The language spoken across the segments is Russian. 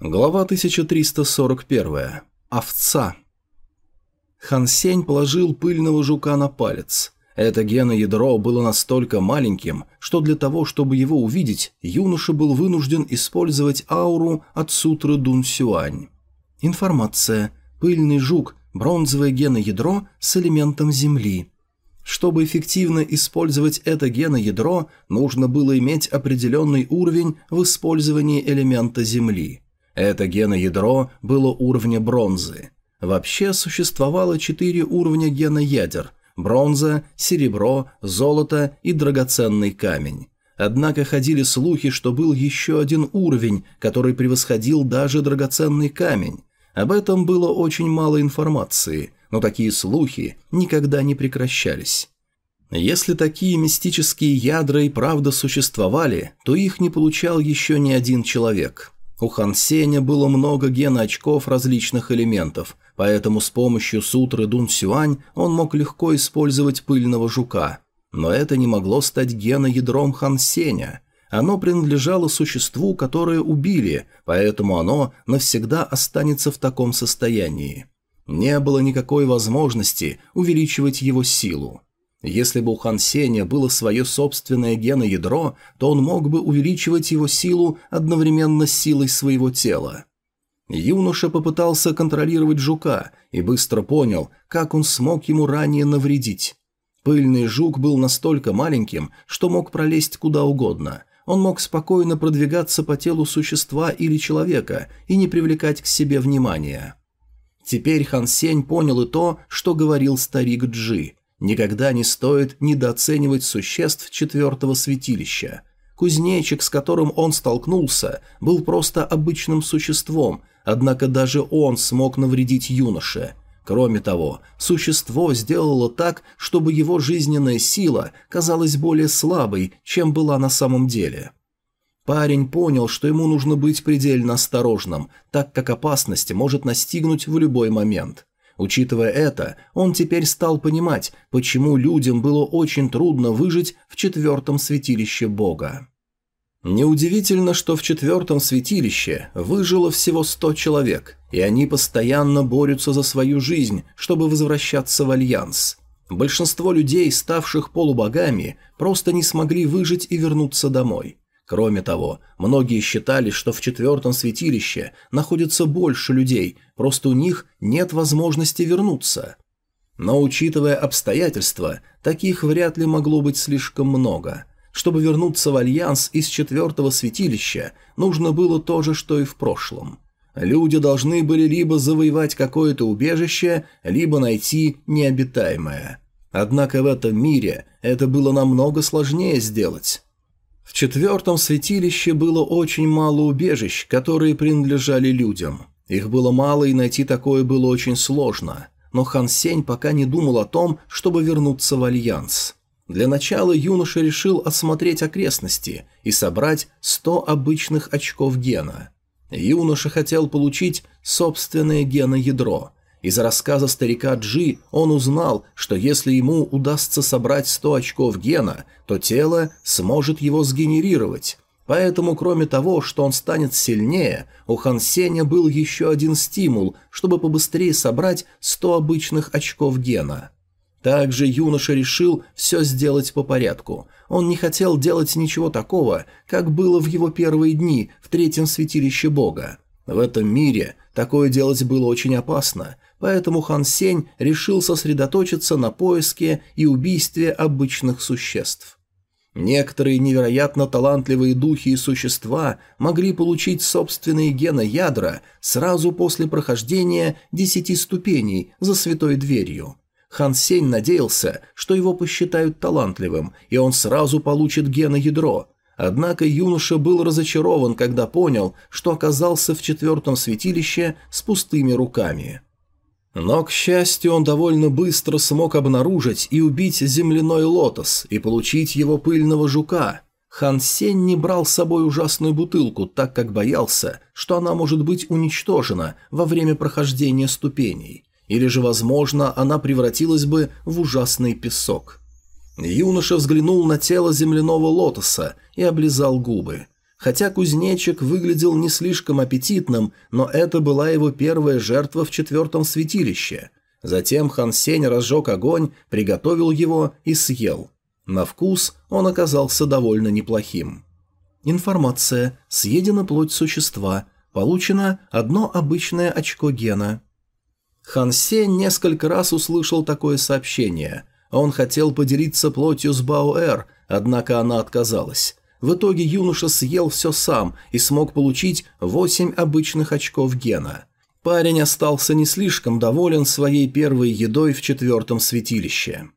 Глава 1341. Овца. Хан Сень положил пыльного жука на палец. Это геноядро было настолько маленьким, что для того, чтобы его увидеть, юноша был вынужден использовать ауру от сутры Дун Сюань. Информация. Пыльный жук. Бронзовое геноядро с элементом Земли. Чтобы эффективно использовать это геноядро, нужно было иметь определенный уровень в использовании элемента Земли. Это геноядро было уровня бронзы. Вообще существовало четыре уровня геноядер – бронза, серебро, золото и драгоценный камень. Однако ходили слухи, что был еще один уровень, который превосходил даже драгоценный камень. Об этом было очень мало информации, но такие слухи никогда не прекращались. Если такие мистические ядра и правда существовали, то их не получал еще ни один человек – у Хан Сеня было много геноочков различных элементов, поэтому с помощью сутры Дун Сюань он мог легко использовать пыльного жука. Но это не могло стать геноядром Хан Сеня. Оно принадлежало существу, которое убили, поэтому оно навсегда останется в таком состоянии. Не было никакой возможности увеличивать его силу. Если бы у Хан Сеня было свое собственное геноядро, то он мог бы увеличивать его силу одновременно с силой своего тела. Юноша попытался контролировать жука и быстро понял, как он смог ему ранее навредить. Пыльный жук был настолько маленьким, что мог пролезть куда угодно. Он мог спокойно продвигаться по телу существа или человека и не привлекать к себе внимания. Теперь Хан Сень понял и то, что говорил старик Джи – Никогда не стоит недооценивать существ четвертого святилища. Кузнечик, с которым он столкнулся, был просто обычным существом, однако даже он смог навредить юноше. Кроме того, существо сделало так, чтобы его жизненная сила казалась более слабой, чем была на самом деле. Парень понял, что ему нужно быть предельно осторожным, так как опасность может настигнуть в любой момент. Учитывая это, он теперь стал понимать, почему людям было очень трудно выжить в четвертом святилище Бога. Неудивительно, что в четвертом святилище выжило всего сто человек, и они постоянно борются за свою жизнь, чтобы возвращаться в Альянс. Большинство людей, ставших полубогами, просто не смогли выжить и вернуться домой. Кроме того, многие считали, что в четвертом святилище находится больше людей, просто у них нет возможности вернуться. Но учитывая обстоятельства, таких вряд ли могло быть слишком много. Чтобы вернуться в Альянс из четвертого святилища, нужно было то же, что и в прошлом. Люди должны были либо завоевать какое-то убежище, либо найти необитаемое. Однако в этом мире это было намного сложнее сделать. В четвертом святилище было очень мало убежищ, которые принадлежали людям. Их было мало, и найти такое было очень сложно. Но Хань Сень пока не думал о том, чтобы вернуться в Альянс. Для начала юноша решил осмотреть окрестности и собрать 100 обычных очков гена. Юноша хотел получить собственное геноядро – из рассказа старика Джи он узнал, что если ему удастся собрать 100 очков гена, то тело сможет его сгенерировать. Поэтому, кроме того, что он станет сильнее, у Хан Сеня был еще один стимул, чтобы побыстрее собрать 100 обычных очков гена. Также юноша решил все сделать по порядку. Он не хотел делать ничего такого, как было в его первые дни в третьем святилище бога. В этом мире такое делать было очень опасно, поэтому Хан Сень решил сосредоточиться на поиске и убийстве обычных существ. Некоторые невероятно талантливые духи и существа могли получить собственные геноядра сразу после прохождения десяти ступеней за святой дверью. Хан Сень надеялся, что его посчитают талантливым, и он сразу получит геноядро. Однако юноша был разочарован, когда понял, что оказался в четвертом святилище с пустыми руками. Но, к счастью, он довольно быстро смог обнаружить и убить земляной лотос и получить его пыльного жука. Хан Сень не брал с собой ужасную бутылку, так как боялся, что она может быть уничтожена во время прохождения ступеней, или же, возможно, она превратилась бы в ужасный песок. Юноша взглянул на тело земляного лотоса и облизал губы. Хотя кузнечик выглядел не слишком аппетитным, но это была его первая жертва в четвертом святилище. Затем Хан Сень разжег огонь, приготовил его и съел. На вкус он оказался довольно неплохим. Информация. Съедена плоть существа. Получено одно обычное очко гена. Хан Сень несколько раз услышал такое сообщение. Он хотел поделиться плотью с Баоэр, однако она отказалась. В итоге юноша съел все сам и смог получить 8 обычных очков гена. Парень остался не слишком доволен своей первой едой в четвертом святилище.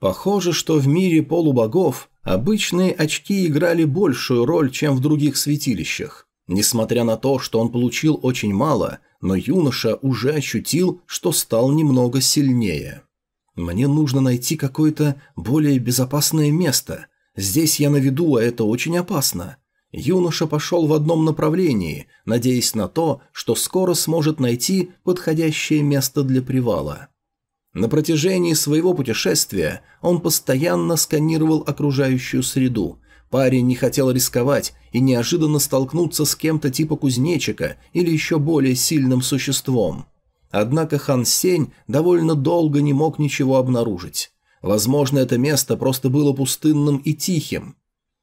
Похоже, что в мире полубогов обычные очки играли большую роль, чем в других святилищах. Несмотря на то, что он получил очень мало, но юноша уже ощутил, что стал немного сильнее. «Мне нужно найти какое-то более безопасное место», Здесь я на виду, а это очень опасно. Юноша пошел в одном направлении, надеясь на то, что скоро сможет найти подходящее место для привала. На протяжении своего путешествия он постоянно сканировал окружающую среду. Парень не хотел рисковать и неожиданно столкнуться с кем-то типа кузнечика или еще более сильным существом. Однако Хан Сень довольно долго не мог ничего обнаружить. Возможно, это место просто было пустынным и тихим.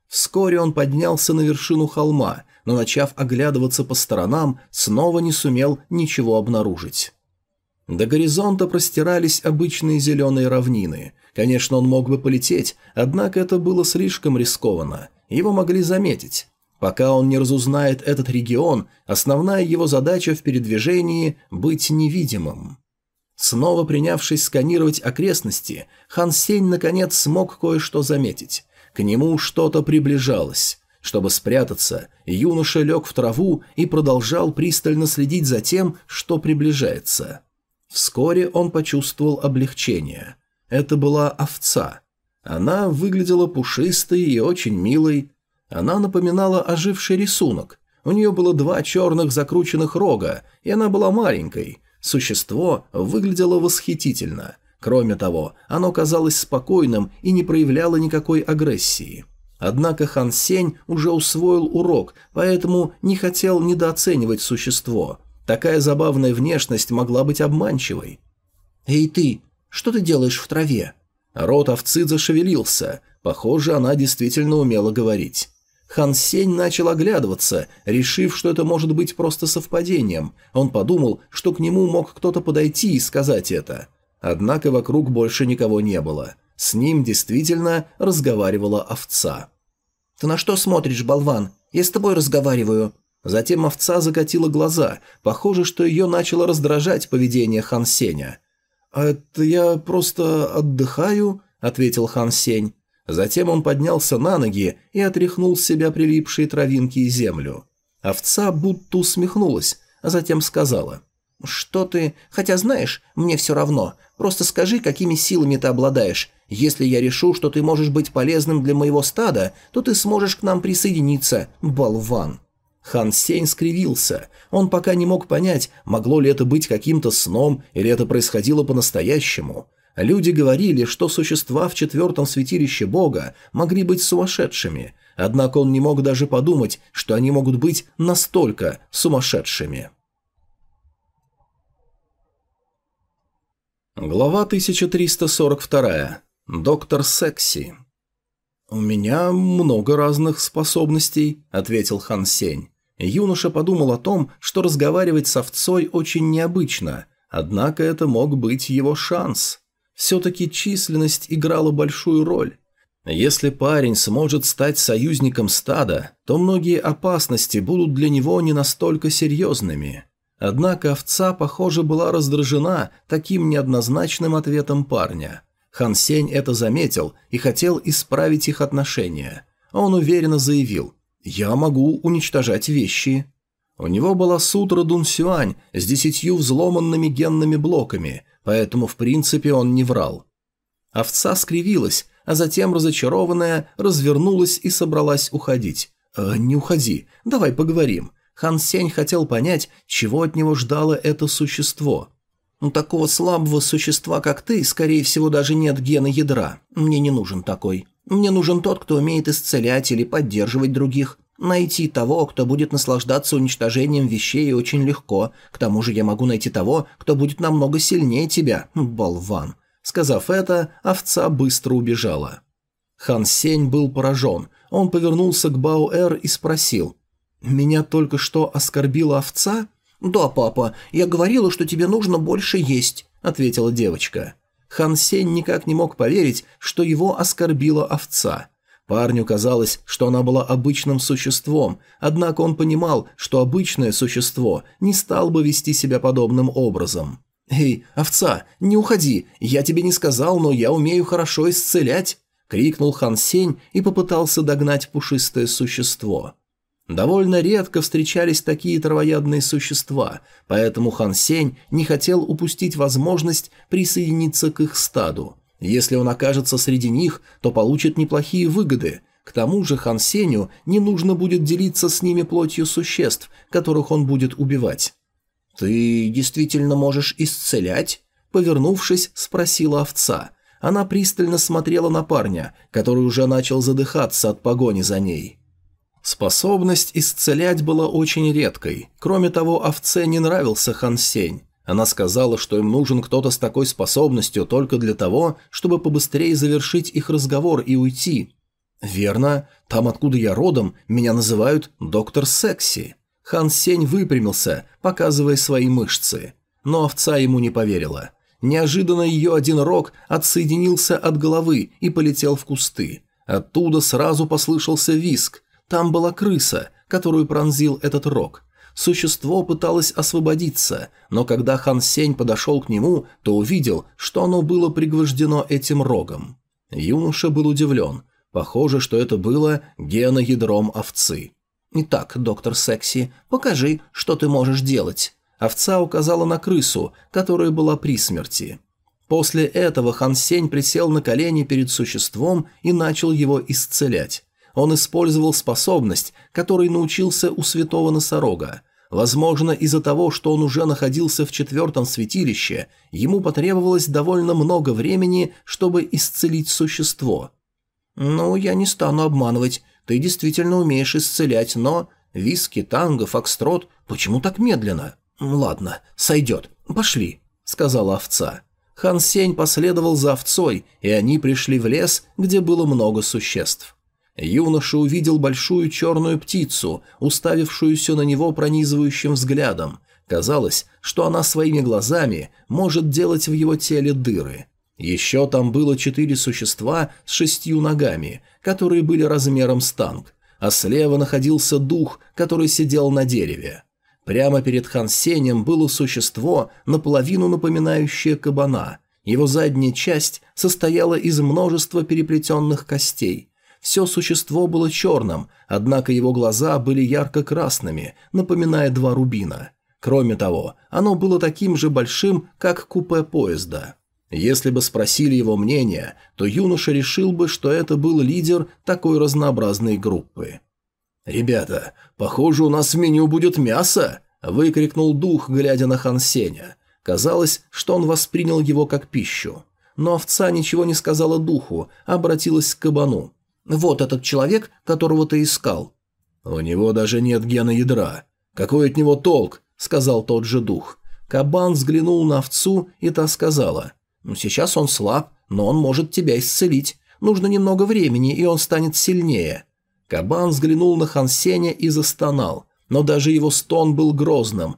Вскоре он поднялся на вершину холма, но, начав оглядываться по сторонам, снова не сумел ничего обнаружить. До горизонта простирались обычные зеленые равнины. Конечно, он мог бы полететь, однако это было слишком рискованно. Его могли заметить. Пока он не разузнает этот регион, основная его задача в передвижении – быть невидимым. Снова принявшись сканировать окрестности, Хан Сень наконец смог кое-что заметить. К нему что-то приближалось. Чтобы спрятаться, юноша лег в траву и продолжал пристально следить за тем, что приближается. Вскоре он почувствовал облегчение. Это была овца. Она выглядела пушистой и очень милой. Она напоминала оживший рисунок. У нее было два черных закрученных рога, и она была маленькой, Существо выглядело восхитительно. Кроме того, оно казалось спокойным и не проявляло никакой агрессии. Однако Хан Сень уже усвоил урок, поэтому не хотел недооценивать существо. Такая забавная внешность могла быть обманчивой. «Эй ты, что ты делаешь в траве?» Рот овцы зашевелился. Похоже, она действительно умела говорить. Хан Сень начал оглядываться, решив, что это может быть просто совпадением. Он подумал, что к нему мог кто-то подойти и сказать это. Однако вокруг больше никого не было. С ним действительно разговаривала овца. «Ты на что смотришь, болван? Я с тобой разговариваю». Затем овца закатила глаза. Похоже, что ее начало раздражать поведение Хан Сеня. «А «Это я просто отдыхаю», — ответил Хан Сень. Затем он поднялся на ноги и отряхнул с себя прилипшие травинки и землю. Овца будто усмехнулась, а затем сказала. «Что ты... Хотя знаешь, мне все равно. Просто скажи, какими силами ты обладаешь. Если я решу, что ты можешь быть полезным для моего стада, то ты сможешь к нам присоединиться, болван». Хан Сень скривился. Он пока не мог понять, могло ли это быть каким-то сном или это происходило по-настоящему. Люди говорили, что существа в четвертом святилище Бога могли быть сумасшедшими, однако он не мог даже подумать, что они могут быть настолько сумасшедшими. Глава 1342. Доктор Секси. «У меня много разных способностей», — ответил Хан Сень. Юноша подумал о том, что разговаривать с овцой очень необычно, однако это мог быть его шанс. Все-таки численность играла большую роль. Если парень сможет стать союзником стада, то многие опасности будут для него не настолько серьезными. Однако овца, похоже, была раздражена таким неоднозначным ответом парня. Хан Сень это заметил и хотел исправить их отношения. Он уверенно заявил «Я могу уничтожать вещи». У него была сутра Дун Сюань с десятью взломанными генными блоками, поэтому в принципе он не врал. Овца скривилась, а затем, разочарованная, развернулась и собралась уходить. «Э, «Не уходи, давай поговорим». Хан Сень хотел понять, чего от него ждало это существо. «У такого слабого существа, как ты, скорее всего, даже нет гена ядра. Мне не нужен такой. Мне нужен тот, кто умеет исцелять или поддерживать других. Найти того, кто будет наслаждаться уничтожением вещей, очень легко. К тому же я могу найти того, кто будет намного сильнее тебя, болван». Сказав это, овца быстро убежала. Хан Сень был поражен. Он повернулся к Баоэр и спросил. «Меня только что оскорбила овца?» «Да, папа, я говорила, что тебе нужно больше есть», — ответила девочка. Хан Сень никак не мог поверить, что его оскорбила овца. Парню казалось, что она была обычным существом, однако он понимал, что обычное существо не стал бы вести себя подобным образом. «Эй, овца, не уходи, я тебе не сказал, но я умею хорошо исцелять», — крикнул Хан Сень и попытался догнать пушистое существо. Довольно редко встречались такие травоядные существа, поэтому Хан Сень не хотел упустить возможность присоединиться к их стаду. Если он окажется среди них, то получит неплохие выгоды. К тому же Хан Сенью не нужно будет делиться с ними плотью существ, которых он будет убивать. «Ты действительно можешь исцелять?» Повернувшись, спросила овца. Она пристально смотрела на парня, который уже начал задыхаться от погони за ней. Способность исцелять была очень редкой. Кроме того, овце не нравился Хан Сень. Она сказала, что им нужен кто-то с такой способностью только для того, чтобы побыстрее завершить их разговор и уйти. «Верно. Там, откуда я родом, меня называют доктор Секси». Хан Сень выпрямился, показывая свои мышцы. Но овца ему не поверила. Неожиданно ее один рог отсоединился от головы и полетел в кусты. Оттуда сразу послышался виск. Там была крыса, которую пронзил этот рог. Существо пыталось освободиться, но когда Хан Сень подошел к нему, то увидел, что оно было пригвождено этим рогом. Юноша был удивлен. Похоже, что это было геноядром овцы. «Итак, доктор Секси, покажи, что ты можешь делать». Овца указала на крысу, которая была при смерти. После этого Хан Сень присел на колени перед существом и начал его исцелять. Он использовал способность, которой научился у святого носорога. Возможно, из-за того, что он уже находился в четвертом святилище, ему потребовалось довольно много времени, чтобы исцелить существо. «Ну, я не стану обманывать. Ты действительно умеешь исцелять, но... Виски, танго, фокстрот... Почему так медленно?» «Ладно, сойдет. Пошли», — сказала овца. Хан Сень последовал за овцой, и они пришли в лес, где было много существ. Юноша увидел большую черную птицу, уставившуюся на него пронизывающим взглядом. Казалось, что она своими глазами может делать в его теле дыры. Еще там было четыре существа с шестью ногами, которые были размером с танк, а слева находился дух, который сидел на дереве. Прямо перед Хан Сенем было существо, наполовину напоминающее кабана. Его задняя часть состояла из множества переплетенных костей – все существо было черным, однако его глаза были ярко-красными, напоминая два рубина. Кроме того, оно было таким же большим, как купе поезда. Если бы спросили его мнение, то юноша решил бы, что это был лидер такой разнообразной группы. «Ребята, похоже, у нас в меню будет мясо!» – выкрикнул дух, глядя на Хан Сеня. Казалось, что он воспринял его как пищу. Но овца ничего не сказала духу, обратилась к кабану. Вот этот человек, которого ты искал». «У него даже нет гена ядра. Какой от него толк?» – сказал тот же дух. Кабан взглянул на овцу, и та сказала. «Ну, сейчас он слаб, но он может тебя исцелить. Нужно немного времени, и он станет сильнее». Кабан взглянул на Хансеня и застонал, но даже его стон был грозным.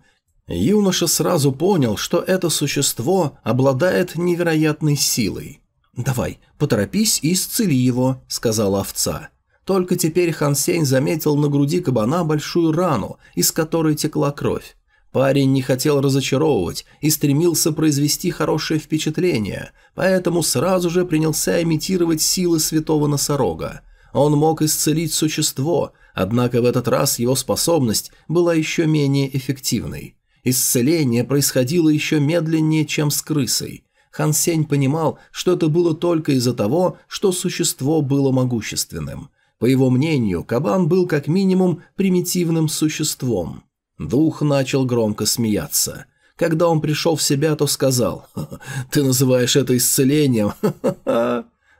Юноша сразу понял, что это существо обладает невероятной силой. «Давай, поторопись и исцели его», — сказала овца. Только теперь Хан Сень заметил на груди кабана большую рану, из которой текла кровь. Парень не хотел разочаровывать и стремился произвести хорошее впечатление, поэтому сразу же принялся имитировать силы святого носорога. Он мог исцелить существо, однако в этот раз его способность была еще менее эффективной. Исцеление происходило еще медленнее, чем с крысой. Хан Сень понимал, что это было только из-за того, что существо было могущественным. По его мнению, кабан был как минимум примитивным существом. Дух начал громко смеяться. Когда он пришел в себя, то сказал «Ты называешь это исцелением?»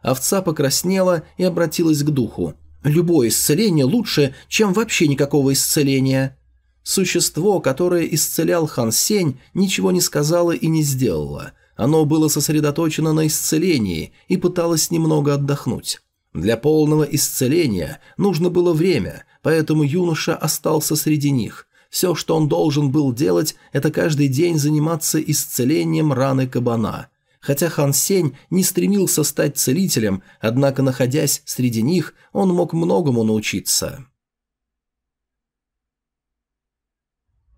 Овца покраснела и обратилась к духу. Любое исцеление лучше, чем вообще никакого исцеления. Существо, которое исцелял Хан Сень, ничего не сказала и не сделала. Оно было сосредоточено на исцелении и пыталось немного отдохнуть. Для полного исцеления нужно было время, поэтому юноша остался среди них. Все, что он должен был делать, это каждый день заниматься исцелением раны кабана. Хотя Хан Сень не стремился стать целителем, однако, находясь среди них, он мог многому научиться.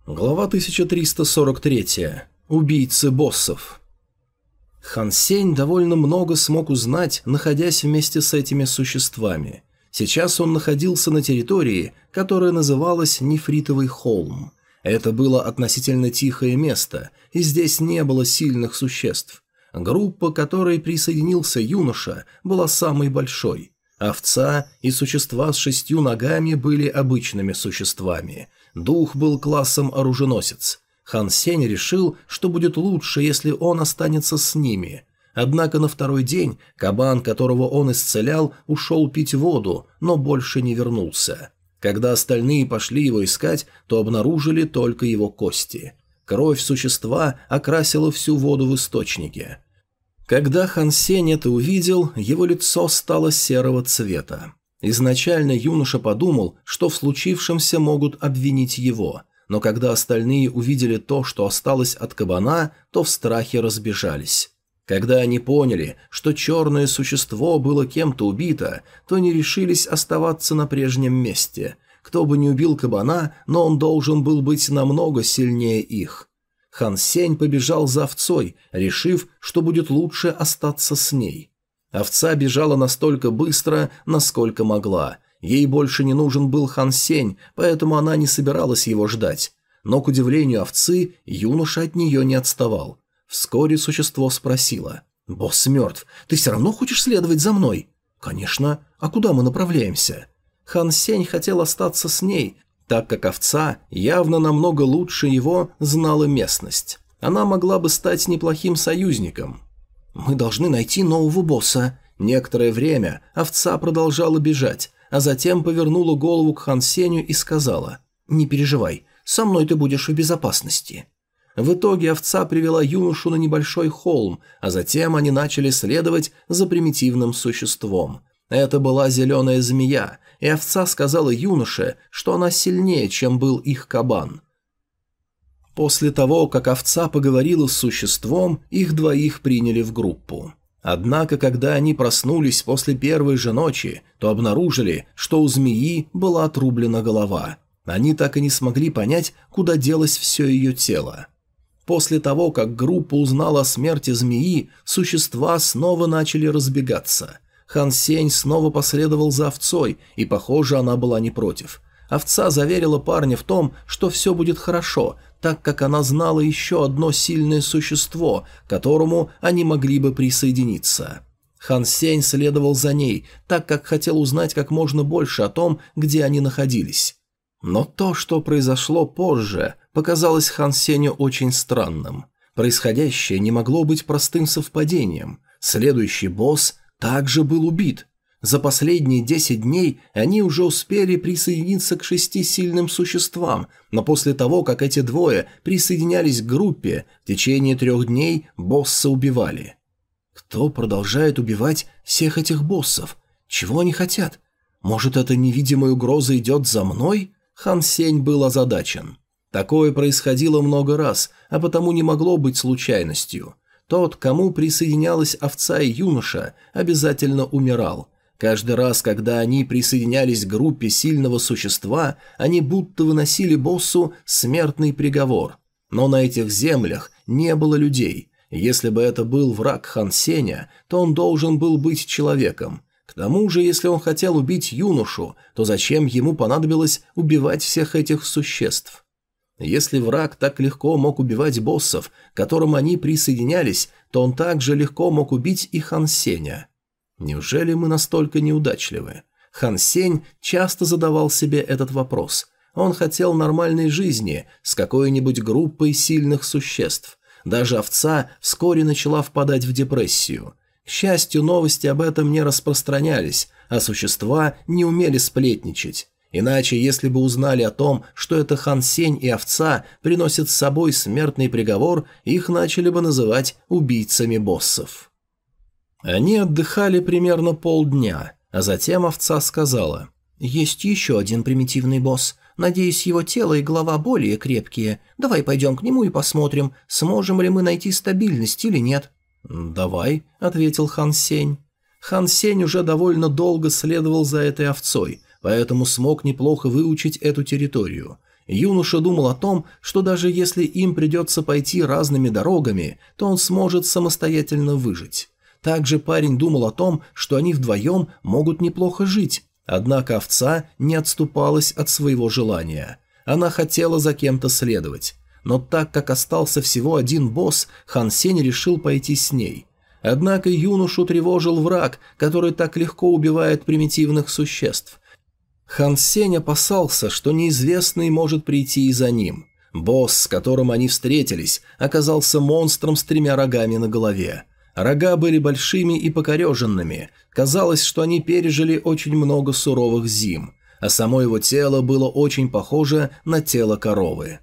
Глава 1343. Убийцы боссов. Хан Сень довольно много смог узнать, находясь вместе с этими существами. Сейчас он находился на территории, которая называлась Нефритовый холм. Это было относительно тихое место, и здесь не было сильных существ. Группа, которой присоединился юноша, была самой большой. Овца и существа с шестью ногами были обычными существами, Дух был классом оруженосец. Хан Сень решил, что будет лучше, если он останется с ними. Однако на второй день кабан, которого он исцелял, ушел пить воду, но больше не вернулся. Когда остальные пошли его искать, то обнаружили только его кости. Кровь существа окрасила всю воду в источнике. Когда Хан Сень это увидел, его лицо стало серого цвета. Изначально юноша подумал, что в случившемся могут обвинить его, но когда остальные увидели то, что осталось от кабана, то в страхе разбежались. Когда они поняли, что черное существо было кем-то убито, то не решились оставаться на прежнем месте. Кто бы не убил кабана, но он должен был быть намного сильнее их. Хан Сень побежал за овцой, решив, что будет лучше остаться с ней. Овца бежала настолько быстро, насколько могла. Ей больше не нужен был Хан Сень, поэтому она не собиралась его ждать. Но, к удивлению овцы, юноша от нее не отставал. Вскоре существо спросило. «Босс мертв. Ты все равно хочешь следовать за мной?» «Конечно. А куда мы направляемся?» Хан Сень хотел остаться с ней, так как овца явно намного лучше его знала местность. Она могла бы стать неплохим союзником. «Мы должны найти нового босса». Некоторое время овца продолжала бежать, а затем повернула голову к Хан Сеню и сказала «Не переживай, со мной ты будешь в безопасности». В итоге овца привела юношу на небольшой холм, а затем они начали следовать за примитивным существом. Это была зеленая змея, и овца сказала юноше, что она сильнее, чем был их кабан. После того, как овца поговорила с существом, их двоих приняли в группу. Однако, когда они проснулись после первой же ночи, то обнаружили, что у змеи была отрублена голова. Они так и не смогли понять, куда делось все ее тело. После того, как группа узнала о смерти змеи, существа снова начали разбегаться. Хан Сень снова последовал за овцой, и, похоже, она была не против. Овца заверила парня в том, что все будет хорошо, так как она знала еще одно сильное существо, которому они могли бы присоединиться. Хан Сень следовал за ней, так как хотел узнать как можно больше о том, где они находились. Но то, что произошло позже, показалось Хан Сеню очень странным. Происходящее не могло быть простым совпадением. Следующий босс также был убит. За последние 10 дней они уже успели присоединиться к шести сильным существам, но после того, как эти двое присоединялись к группе, в течение трех дней босса убивали. Кто продолжает убивать всех этих боссов? Чего они хотят? Может, эта невидимая угроза идет за мной? Хан Сень был озадачен. Такое происходило много раз, а потому не могло быть случайностью. Тот, кому присоединялась овца и юноша, обязательно умирал – Каждый раз, когда они присоединялись к группе сильного существа, они будто выносили боссу смертный приговор. Но на этих землях не было людей. Если бы это был враг Хан Сеня, то он должен был быть человеком. К тому же, если он хотел убить юношу, то зачем ему понадобилось убивать всех этих существ? Если враг так легко мог убивать боссов, к которым они присоединялись, то он также легко мог убить и Хан Сеня. Неужели мы настолько неудачливы? Хан Сень часто задавал себе этот вопрос. Он хотел нормальной жизни с какой-нибудь группой сильных существ. Даже овца вскоре начала впадать в депрессию. К счастью, новости об этом не распространялись, а существа не умели сплетничать. Иначе, если бы узнали о том, что это Хан Сень и овца приносят с собой смертный приговор, их начали бы называть убийцами боссов. Они отдыхали примерно полдня, а затем овца сказала «Есть еще один примитивный босс. Надеюсь, его тело и голова более крепкие. Давай пойдем к нему и посмотрим, сможем ли мы найти стабильность или нет». «Давай», — ответил Хан Сень. Хан Сень уже довольно долго следовал за этой овцой, поэтому смог неплохо выучить эту территорию. Юноша думал о том, что даже если им придется пойти разными дорогами, то он сможет самостоятельно выжить. Также парень думал о том, что они вдвоем могут неплохо жить, однако овца не отступалась от своего желания. Она хотела за кем-то следовать. Но так как остался всего один босс, Хан Сень решил пойти с ней. Однако юношу тревожил враг, который так легко убивает примитивных существ. Хан Сень опасался, что неизвестный может прийти и за ним. Босс, с которым они встретились, оказался монстром с тремя рогами на голове. Рога были большими и покореженными. Казалось, что они пережили очень много суровых зим, а само его тело было очень похоже на тело коровы.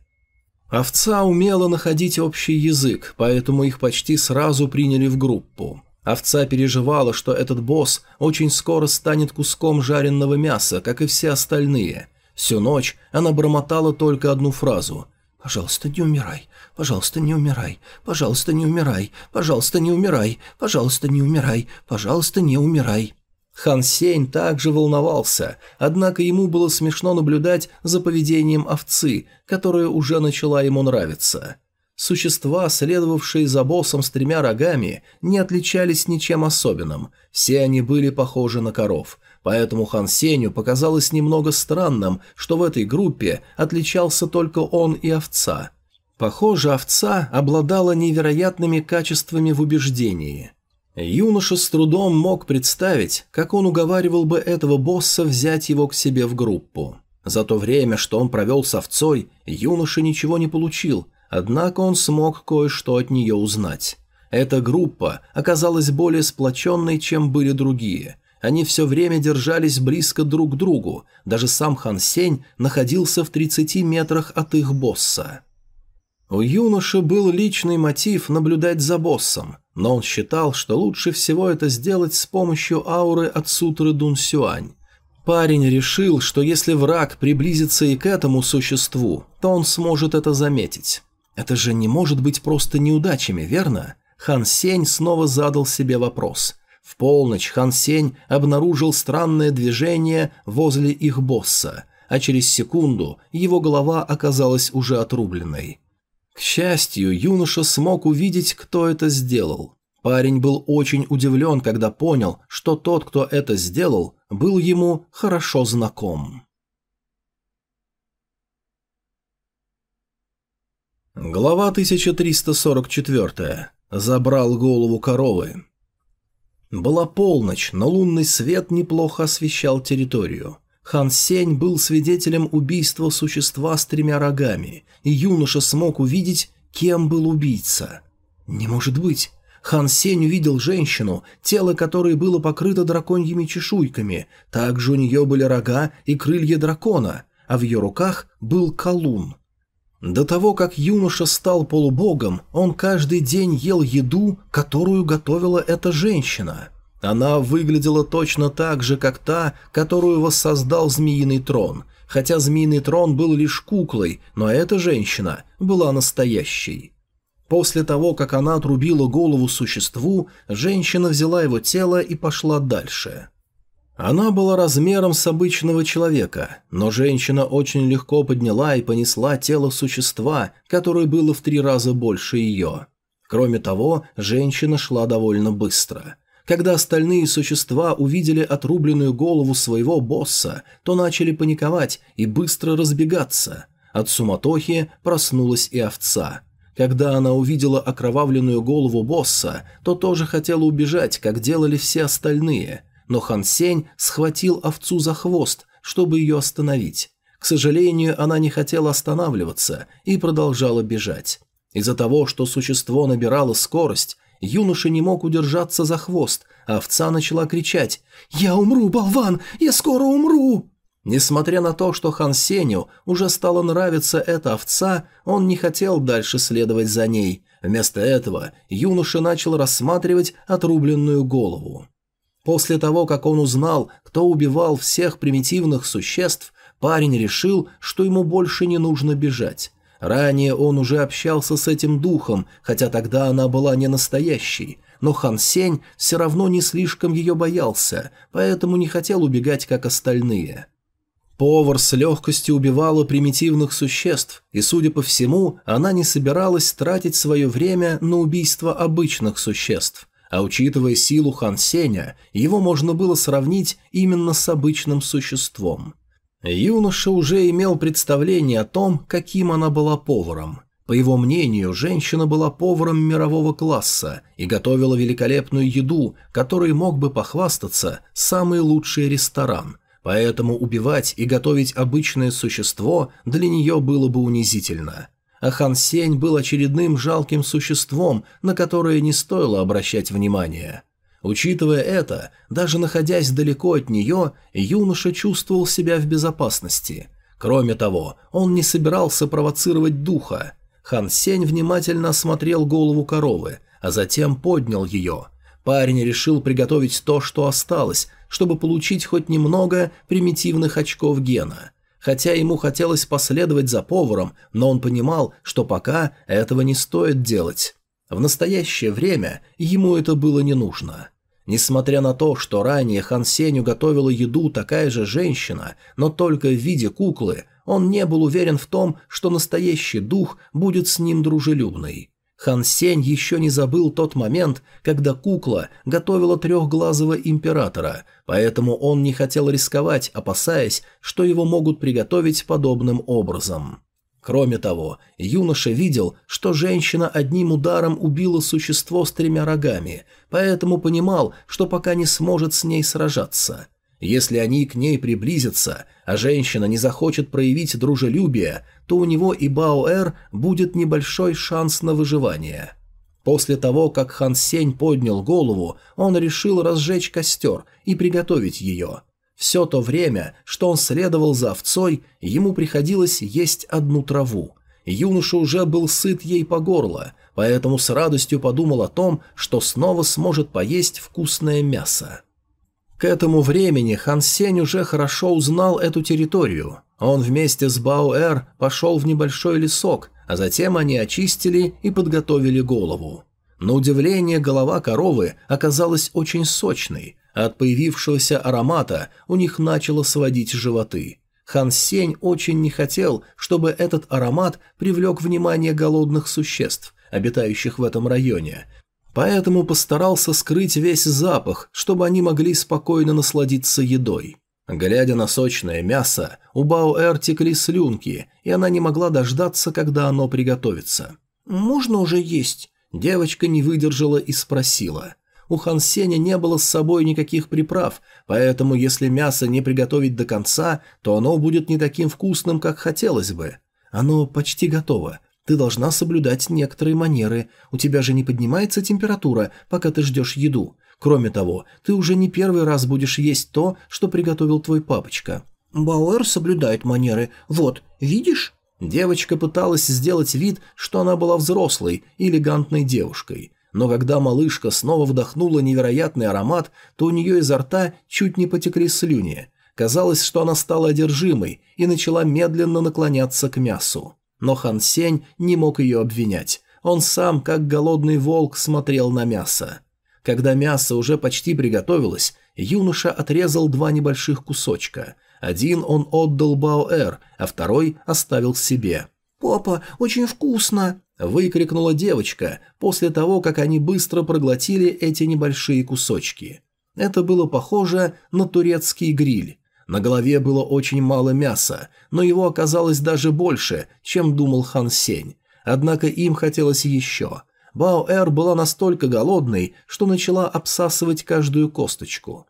Овца умела находить общий язык, поэтому их почти сразу приняли в группу. Овца переживала, что этот босс очень скоро станет куском жареного мяса, как и все остальные. Всю ночь она бормотала только одну фразу «Пожалуйста, не умирай, пожалуйста, не умирай, пожалуйста, не умирай, пожалуйста, не умирай, пожалуйста, не умирай, пожалуйста, не умирай». Хан Сень также волновался, однако ему было смешно наблюдать за поведением овцы, которая уже начала ему нравиться. Существа, следовавшие за боссом с тремя рогами, не отличались ничем особенным, все они были похожи на коров, поэтому Хан Сенью показалось немного странным, что в этой группе отличался только он и овца. Похоже, овца обладала невероятными качествами в убеждении – Юноша с трудом мог представить, как он уговаривал бы этого босса взять его к себе в группу. За то время, что он провел с овцой, юноша ничего не получил, однако он смог кое-что от нее узнать. Эта группа оказалась более сплоченной, чем были другие. Они все время держались близко друг к другу, даже сам Хан Сень находился в 30 метрах от их босса. У юноши был личный мотив наблюдать за боссом, но он считал, что лучше всего это сделать с помощью ауры от сутры Дун Сюань. Парень решил, что если враг приблизится и к этому существу, то он сможет это заметить. Это же не может быть просто неудачами, верно? Хан Сень снова задал себе вопрос. В полночь Хан Сень обнаружил странное движение возле их босса, а через секунду его голова оказалась уже отрубленной. К счастью, юноша смог увидеть, кто это сделал. Парень был очень удивлен, когда понял, что тот, кто это сделал, был ему хорошо знаком. Глава 1344. Забрал голову коровы. Была полночь, но лунный свет неплохо освещал территорию. Хан Сень был свидетелем убийства существа с тремя рогами, и юноша смог увидеть, кем был убийца. Не может быть. Хан Сень увидел женщину, тело которой было покрыто драконьими чешуйками, также у нее были рога и крылья дракона, а в ее руках был колун. До того, как юноша стал полубогом, он каждый день ел еду, которую готовила эта женщина – она выглядела точно так же, как та, которую воссоздал Змеиный Трон, хотя Змеиный Трон был лишь куклой, но эта женщина была настоящей. После того, как она отрубила голову существу, женщина взяла его тело и пошла дальше. Она была размером с обычного человека, но женщина очень легко подняла и понесла тело существа, которое было в три раза больше ее. Кроме того, женщина шла довольно быстро – когда остальные существа увидели отрубленную голову своего босса, то начали паниковать и быстро разбегаться. От суматохи проснулась и овца. Когда она увидела окровавленную голову босса, то тоже хотела убежать, как делали все остальные. Но Хан Сень схватил овцу за хвост, чтобы ее остановить. К сожалению, она не хотела останавливаться и продолжала бежать. Из-за того, что существо набирало скорость, Юноша не мог удержаться за хвост, а овца начала кричать «Я умру, болван! Я скоро умру!» Несмотря на то, что Хан Сеню уже стало нравиться эта овца, он не хотел дальше следовать за ней. Вместо этого юноша начал рассматривать отрубленную голову. После того, как он узнал, кто убивал всех примитивных существ, парень решил, что ему больше не нужно бежать. Ранее он уже общался с этим духом, хотя тогда она была не настоящей, но Хан Сень все равно не слишком ее боялся, поэтому не хотел убегать, как остальные. Повар с легкостью убивала примитивных существ, и, судя по всему, она не собиралась тратить свое время на убийство обычных существ. А учитывая силу Хан Сеня, его можно было сравнить именно с обычным существом. Юноша уже имел представление о том, каким она была поваром. По его мнению, женщина была поваром мирового класса и готовила великолепную еду, которой мог бы похвастаться самый лучший ресторан, поэтому убивать и готовить обычное существо для нее было бы унизительно. А Хан Сень был очередным жалким существом, на которое не стоило обращать внимание. Учитывая это, даже находясь далеко от нее, юноша чувствовал себя в безопасности. Кроме того, он не собирался провоцировать духа. Хан Сень внимательно осмотрел голову коровы, а затем поднял ее. Парень решил приготовить то, что осталось, чтобы получить хоть немного примитивных очков гена. Хотя ему хотелось последовать за поваром, но он понимал, что пока этого не стоит делать. В настоящее время ему это было не нужно. Несмотря на то, что ранее Хан Сеню готовила еду такая же женщина, но только в виде куклы, он не был уверен в том, что настоящий дух будет с ним дружелюбный. Хан Сень еще не забыл тот момент, когда кукла готовила трехглазого императора, поэтому он не хотел рисковать, опасаясь, что его могут приготовить подобным образом. Кроме того, юноша видел, что женщина одним ударом убила существо с тремя рогами, поэтому понимал, что пока не сможет с ней сражаться. Если они к ней приблизятся, а женщина не захочет проявить дружелюбие, то у него и Баоэр будет небольшой шанс на выживание. После того, как Хан Сень поднял голову, он решил разжечь костер и приготовить ее – все то время, что он следовал за овцой, ему приходилось есть одну траву. Юноша уже был сыт ей по горло, поэтому с радостью подумал о том, что снова сможет поесть вкусное мясо. К этому времени Хан Сень уже хорошо узнал эту территорию. Он вместе с Баоэр пошел в небольшой лесок, а затем они очистили и подготовили голову. На удивление голова коровы оказалась очень сочной, от появившегося аромата у них начало сводить животы. Хан Сень очень не хотел, чтобы этот аромат привлек внимание голодных существ, обитающих в этом районе, поэтому постарался скрыть весь запах, чтобы они могли спокойно насладиться едой. Глядя на сочное мясо, у Баоэр текли слюнки, и она не могла дождаться, когда оно приготовится. «Можно уже есть?» Девочка не выдержала и спросила. У Хан Сеня не было с собой никаких приправ, поэтому если мясо не приготовить до конца, то оно будет не таким вкусным, как хотелось бы. Оно почти готово. Ты должна соблюдать некоторые манеры. У тебя же не поднимается температура, пока ты ждешь еду. Кроме того, ты уже не первый раз будешь есть то, что приготовил твой папочка. Бауэр соблюдает манеры. Вот, видишь? Девочка пыталась сделать вид, что она была взрослой, элегантной девушкой но когда малышка снова вдохнула невероятный аромат, то у нее изо рта чуть не потекли слюни. Казалось, что она стала одержимой и начала медленно наклоняться к мясу. Но Хан Сень не мог ее обвинять. Он сам, как голодный волк, смотрел на мясо. Когда мясо уже почти приготовилось, юноша отрезал два небольших кусочка. Один он отдал Баоэр, а второй оставил себе. «Папа, очень вкусно!» – выкрикнула девочка после того, как они быстро проглотили эти небольшие кусочки. Это было похоже на турецкий гриль. На голове было очень мало мяса, но его оказалось даже больше, чем думал Хан Сень. Однако им хотелось еще. Бао-Эр была настолько голодной, что начала обсасывать каждую косточку.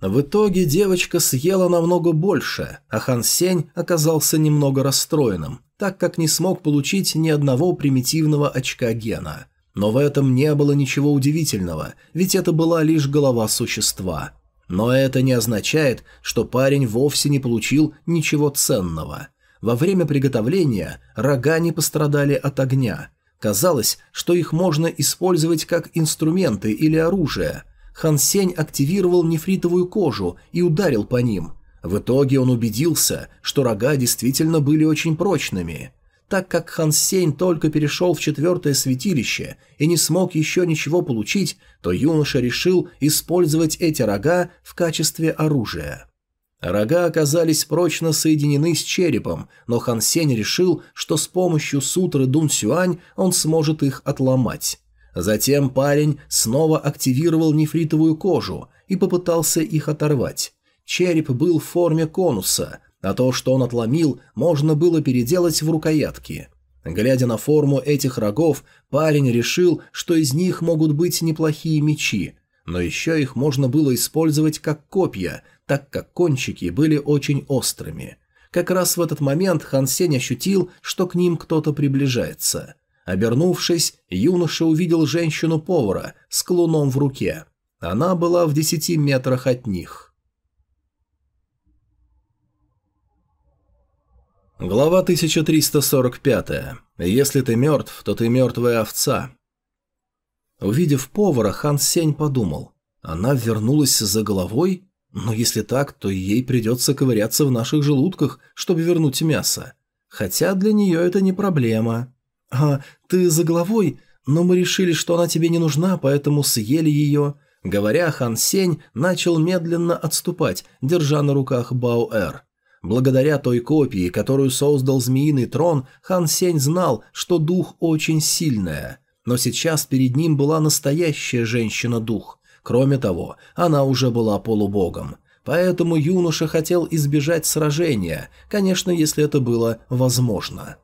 В итоге девочка съела намного больше, а Хан Сень оказался немного расстроенным, так как не смог получить ни одного примитивного очка гена. Но в этом не было ничего удивительного, ведь это была лишь голова существа. Но это не означает, что парень вовсе не получил ничего ценного. Во время приготовления рога не пострадали от огня. Казалось, что их можно использовать как инструменты или оружие. Хан Сень активировал нефритовую кожу и ударил по ним. В итоге он убедился, что рога действительно были очень прочными. Так как Хан Сень только перешел в четвертое святилище и не смог еще ничего получить, то юноша решил использовать эти рога в качестве оружия. Рога оказались прочно соединены с черепом, но Хан Сень решил, что с помощью сутры Дун Сюань он сможет их отломать. Затем парень снова активировал нефритовую кожу и попытался их оторвать. Череп был в форме конуса, а то, что он отломил, можно было переделать в рукоятки. Глядя на форму этих рогов, парень решил, что из них могут быть неплохие мечи, но еще их можно было использовать как копья, так как кончики были очень острыми. Как раз в этот момент Хан Сень ощутил, что к ним кто-то приближается. Обернувшись, юноша увидел женщину-повара с клуном в руке. Она была в десяти метрах от них. Глава 1345. Если ты мертв, то ты мертвая овца. Увидев повара, Хан Сень подумал. Она вернулась за головой? Но если так, то ей придется ковыряться в наших желудках, чтобы вернуть мясо. Хотя для нее это не проблема. А, ты за головой? Но мы решили, что она тебе не нужна, поэтому съели ее. Говоря, Хан Сень начал медленно отступать, держа на руках Баоэр. Благодаря той копии, которую создал Змеиный Трон, Хан Сень знал, что дух очень сильная. Но сейчас перед ним была настоящая женщина-дух. Кроме того, она уже была полубогом. Поэтому юноша хотел избежать сражения, конечно, если это было возможно.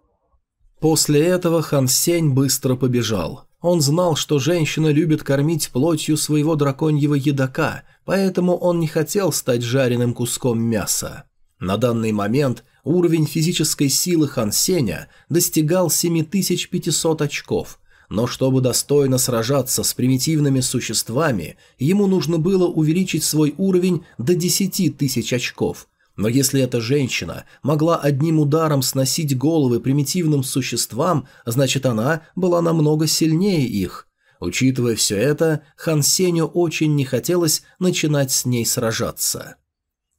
После этого Хан Сень быстро побежал. Он знал, что женщина любит кормить плотью своего драконьего едока, поэтому он не хотел стать жареным куском мяса. На данный момент уровень физической силы Хан Сеня достигал 7500 очков, но чтобы достойно сражаться с примитивными существами, ему нужно было увеличить свой уровень до 10 тысяч очков. Но если эта женщина могла одним ударом сносить головы примитивным существам, значит она была намного сильнее их. Учитывая все это, Хан Сеню очень не хотелось начинать с ней сражаться.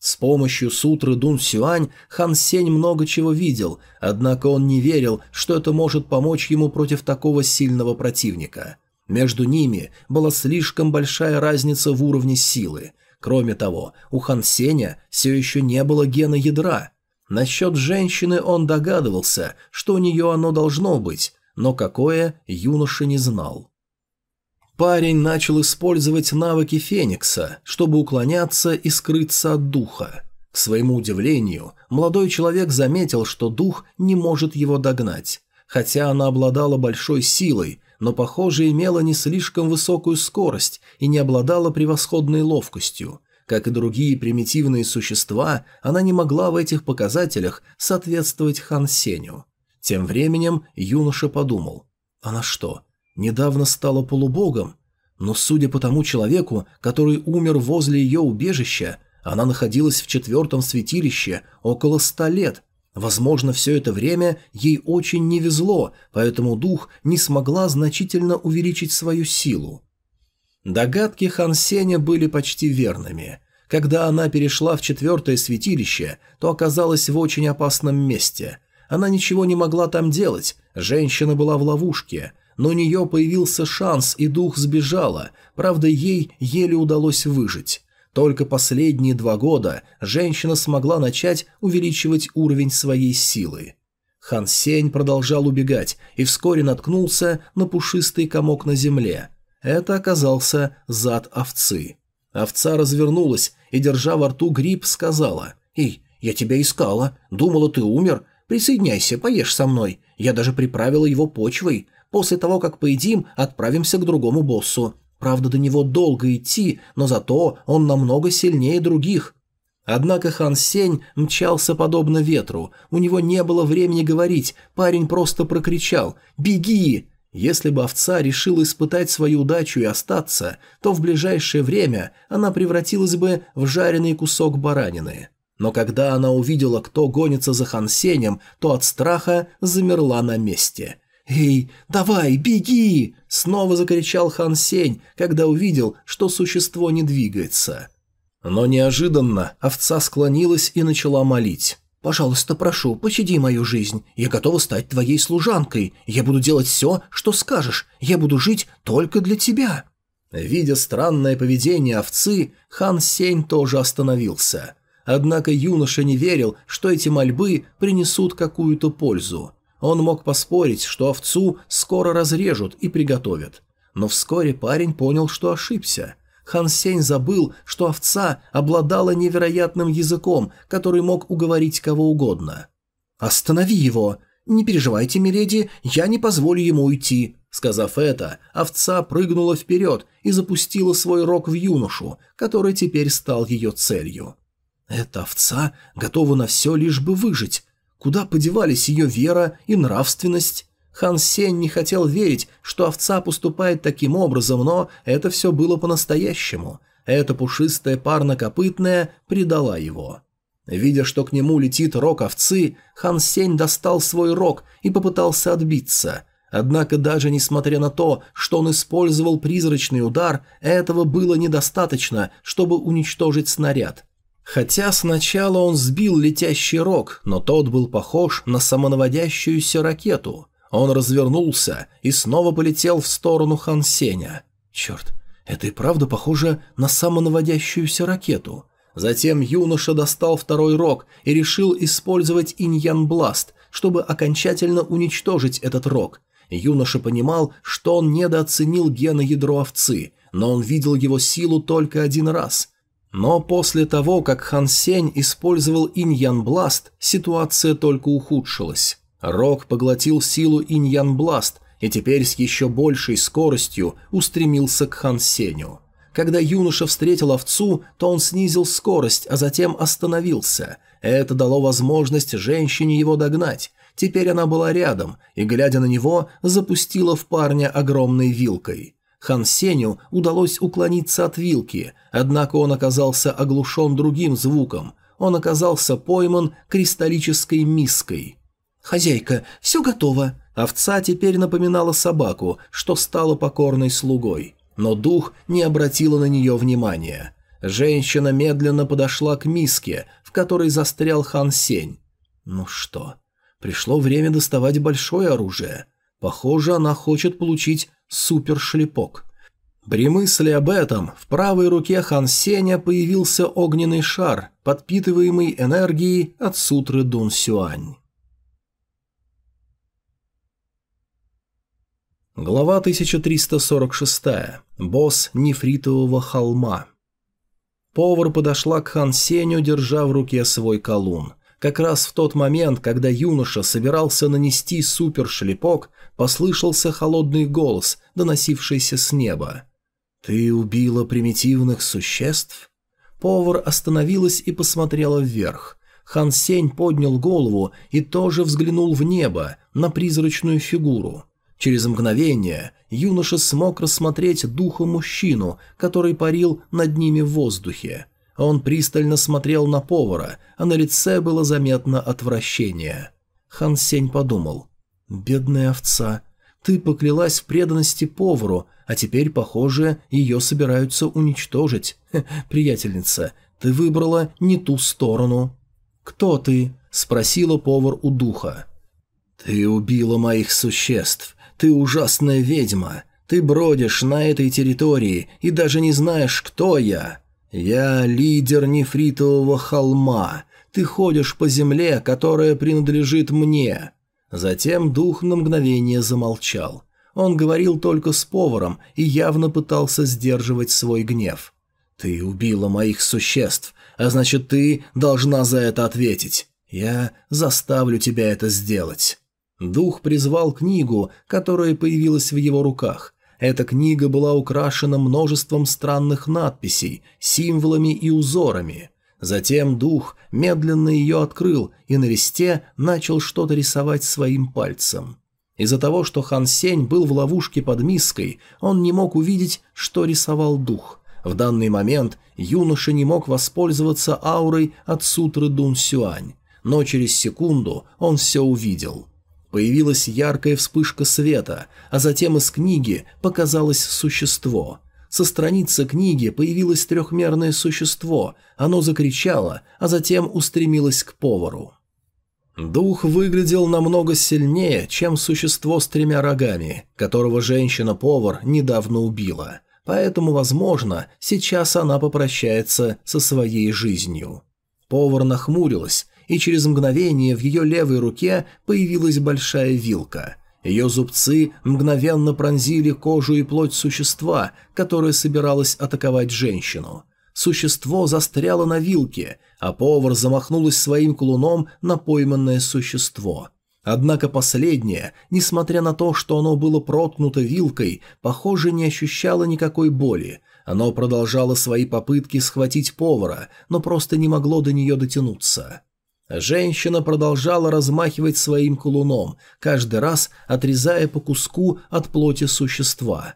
С помощью сутры Дун Сюань Хан Сень много чего видел, однако он не верил, что это может помочь ему против такого сильного противника. Между ними была слишком большая разница в уровне силы. Кроме того, у Хан Сеня все еще не было гена ядра. Насчет женщины он догадывался, что у нее оно должно быть, но какое юноша не знал. Парень начал использовать навыки Феникса, чтобы уклоняться и скрыться от духа. К своему удивлению, молодой человек заметил, что дух не может его догнать. Хотя она обладала большой силой, но, похоже, имела не слишком высокую скорость и не обладала превосходной ловкостью. Как и другие примитивные существа, она не могла в этих показателях соответствовать Хан Сеню. Тем временем юноша подумал, она что, недавно стала полубогом, но судя по тому человеку, который умер возле ее убежища, она находилась в четвертом святилище около ста лет. Возможно, все это время ей очень не везло, поэтому дух не смогла значительно увеличить свою силу. Догадки Хан Сеня были почти верными. Когда она перешла в четвертое святилище, то оказалась в очень опасном месте. Она ничего не могла там делать, женщина была в ловушке – но у нее появился шанс, и дух сбежала, правда, ей еле удалось выжить. Только последние два года женщина смогла начать увеличивать уровень своей силы. Хан Сень продолжал убегать и вскоре наткнулся на пушистый комок на земле. Это оказался зад овцы. Овца развернулась и, держа во рту гриб, сказала «Эй, я тебя искала, думала, ты умер. Присоединяйся, поешь со мной. Я даже приправила его почвой. После того, как поедим, отправимся к другому боссу. Правда, до него долго идти, но зато он намного сильнее других. Однако Хан Сень мчался подобно ветру. У него не было времени говорить, парень просто прокричал «Беги!». Если бы овца решила испытать свою удачу и остаться, то в ближайшее время она превратилась бы в жареный кусок баранины. Но когда она увидела, кто гонится за Хансенем, то от страха замерла на месте. «Эй, давай, беги!» – снова закричал Хан Сень, когда увидел, что существо не двигается. Но неожиданно овца склонилась и начала молить. «Пожалуйста, прошу, пощади мою жизнь. Я готова стать твоей служанкой. Я буду делать все, что скажешь. Я буду жить только для тебя». Видя странное поведение овцы, хан Сень тоже остановился. Однако юноша не верил, что эти мольбы принесут какую-то пользу. Он мог поспорить, что овцу скоро разрежут и приготовят. Но вскоре парень понял, что ошибся – Хан Сень забыл, что овца обладала невероятным языком, который мог уговорить кого угодно. «Останови его! Не переживайте, миледи, я не позволю ему уйти!» Сказав это, овца прыгнула вперед и запустила свой рог в юношу, который теперь стал ее целью. Эта овца готова на все, лишь бы выжить. Куда подевались ее вера и нравственность? Хан Сень не хотел верить, что овца поступает таким образом, но это все было по-настоящему. Эта пушистая парнокопытная предала его. Видя, что к нему летит рог овцы, Хан Сень достал свой рог и попытался отбиться. Однако даже несмотря на то, что он использовал призрачный удар, этого было недостаточно, чтобы уничтожить снаряд. Хотя сначала он сбил летящий рог, но тот был похож на самонаводящуюся ракету – он развернулся и снова полетел в сторону Хан Сеня. Черт, это и правда похоже на самонаводящуюся ракету. Затем юноша достал второй рог и решил использовать иньян-бласт, чтобы окончательно уничтожить этот рог. Юноша понимал, что он недооценил гена ядро овцы, но он видел его силу только один раз. Но после того, как Хан Сень использовал иньян-бласт, ситуация только ухудшилась. Рок поглотил силу иньян-бласт и теперь с еще большей скоростью устремился к Хан Сеню. Когда юноша встретил овцу, то он снизил скорость, а затем остановился. Это дало возможность женщине его догнать. Теперь она была рядом и, глядя на него, запустила в парня огромной вилкой. Хан Сеню удалось уклониться от вилки, однако он оказался оглушен другим звуком. Он оказался пойман кристаллической миской. «Хозяйка, все готово». Овца теперь напоминала собаку, что стала покорной слугой. Но дух не обратила на нее внимания. Женщина медленно подошла к миске, в которой застрял хан Сень. Ну что, пришло время доставать большое оружие. Похоже, она хочет получить супершлепок. При мысли об этом в правой руке Хан Сеня появился огненный шар, подпитываемый энергией от сутры Дун Сюань. Глава 1346. Босс нефритового холма. Повар подошла к Хан Сеню, держа в руке свой колун. Как раз в тот момент, когда юноша собирался нанести супершлепок, послышался холодный голос, доносившийся с неба. «Ты убила примитивных существ?» Повар остановилась и посмотрела вверх. Хан Сень поднял голову и тоже взглянул в небо, на призрачную фигуру. Через мгновение юноша смог рассмотреть духа мужчину, который парил над ними в воздухе. Он пристально смотрел на повара, а на лице было заметно отвращение. Хан Сень подумал. «Бедная овца, ты поклялась в преданности повару, а теперь, похоже, ее собираются уничтожить. Приятельница, ты выбрала не ту сторону». «Кто ты?» – спросила повар у духа. «Ты убила моих существ. Ты ужасная ведьма. Ты бродишь на этой территории и даже не знаешь, кто я. Я лидер нефритового холма. Ты ходишь по земле, которая принадлежит мне». Затем дух на мгновение замолчал. Он говорил только с поваром и явно пытался сдерживать свой гнев. «Ты убила моих существ, а значит, ты должна за это ответить. Я заставлю тебя это сделать». Дух призвал книгу, которая появилась в его руках. Эта книга была украшена множеством странных надписей, символами и узорами. Затем дух медленно ее открыл и на листе начал что-то рисовать своим пальцем. Из-за того, что Хан Сень был в ловушке под миской, он не мог увидеть, что рисовал дух. В данный момент юноша не мог воспользоваться аурой от сутры Дун Сюань, но через секунду он все увидел. Появилась яркая вспышка света, а затем из книги показалось существо. Со страницы книги появилось трехмерное существо, оно закричало, а затем устремилось к повару. Дух выглядел намного сильнее, чем существо с тремя рогами, которого женщина-повар недавно убила, поэтому, возможно, сейчас она попрощается со своей жизнью. Повар нахмурилась, и через мгновение в ее левой руке появилась большая вилка. Ее зубцы мгновенно пронзили кожу и плоть существа, которое собиралось атаковать женщину – Существо застряло на вилке, а повар замахнулась своим колуном на пойманное существо. Однако последнее, несмотря на то, что оно было проткнуто вилкой, похоже, не ощущало никакой боли. Оно продолжало свои попытки схватить повара, но просто не могло до нее дотянуться. Женщина продолжала размахивать своим колуном, каждый раз отрезая по куску от плоти существа.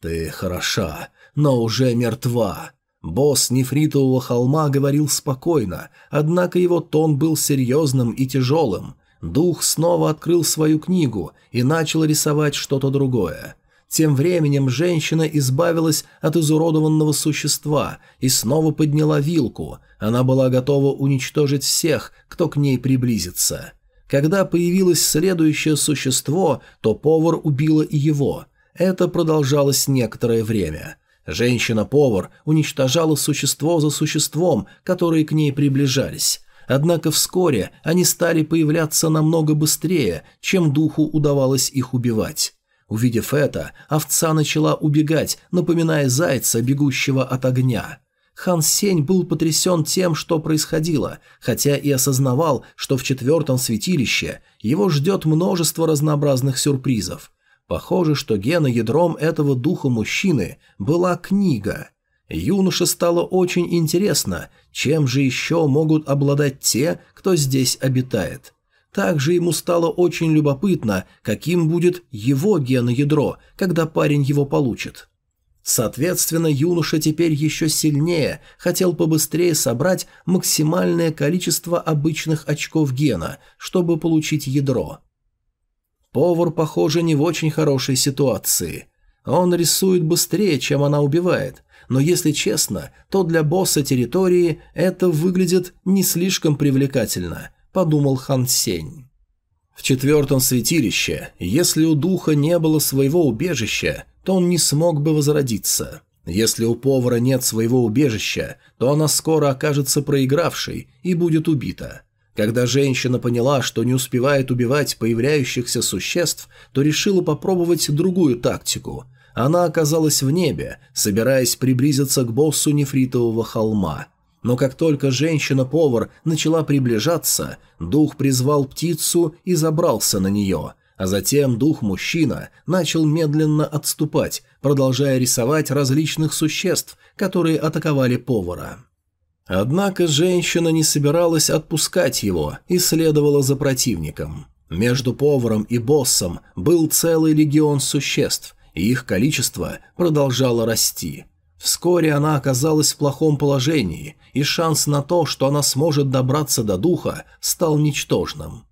«Ты хороша, но уже мертва», Босс нефритового холма говорил спокойно, однако его тон был серьезным и тяжелым. Дух снова открыл свою книгу и начал рисовать что-то другое. Тем временем женщина избавилась от изуродованного существа и снова подняла вилку. Она была готова уничтожить всех, кто к ней приблизится. Когда появилось следующее существо, то повар убила и его. Это продолжалось некоторое время. Женщина-повар уничтожала существо за существом, которые к ней приближались. Однако вскоре они стали появляться намного быстрее, чем духу удавалось их убивать. Увидев это, овца начала убегать, напоминая зайца, бегущего от огня. Хан Сень был потрясен тем, что происходило, хотя и осознавал, что в четвертом святилище его ждет множество разнообразных сюрпризов. Похоже, что геноядром этого духа мужчины была книга. Юноше стало очень интересно, чем же еще могут обладать те, кто здесь обитает. Также ему стало очень любопытно, каким будет его геноядро, когда парень его получит. Соответственно, юноша теперь еще сильнее хотел побыстрее собрать максимальное количество обычных очков гена, чтобы получить ядро. Повар, похоже, не в очень хорошей ситуации. Он рисует быстрее, чем она убивает, но если честно, то для босса территории это выглядит не слишком привлекательно, подумал Хан Сень. В четвертом святилище, если у духа не было своего убежища, то он не смог бы возродиться. Если у повара нет своего убежища, то она скоро окажется проигравшей и будет убита. Когда женщина поняла, что не успевает убивать появляющихся существ, то решила попробовать другую тактику. Она оказалась в небе, собираясь приблизиться к боссу нефритового холма. Но как только женщина-повар начала приближаться, дух призвал птицу и забрался на нее, а затем дух-мужчина начал медленно отступать, продолжая рисовать различных существ, которые атаковали повара. Однако женщина не собиралась отпускать его и следовала за противником. Между поваром и боссом был целый легион существ, и их количество продолжало расти. Вскоре она оказалась в плохом положении, и шанс на то, что она сможет добраться до духа, стал ничтожным.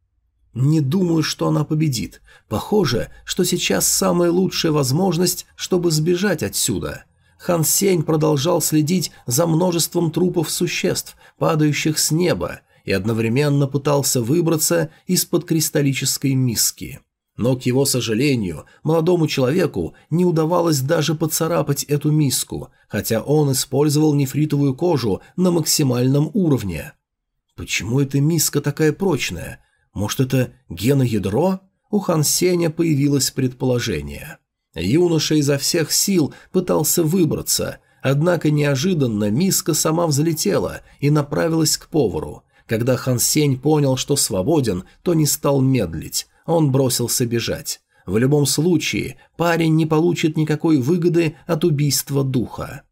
Не думаю, что она победит. Похоже, что сейчас самая лучшая возможность, чтобы сбежать отсюда – Хан Сень продолжал следить за множеством трупов существ, падающих с неба, и одновременно пытался выбраться из-под кристаллической миски. Но, к его сожалению, молодому человеку не удавалось даже поцарапать эту миску, хотя он использовал нефритовую кожу на максимальном уровне. Почему эта миска такая прочная? Может, это геноядро? У Хан Сеня появилось предположение. Юноша изо всех сил пытался выбраться, однако неожиданно миска сама взлетела и направилась к повару. Когда Хан Сень понял, что свободен, то не стал медлить. Он бросился бежать. В любом случае, парень не получит никакой выгоды от убийства духа.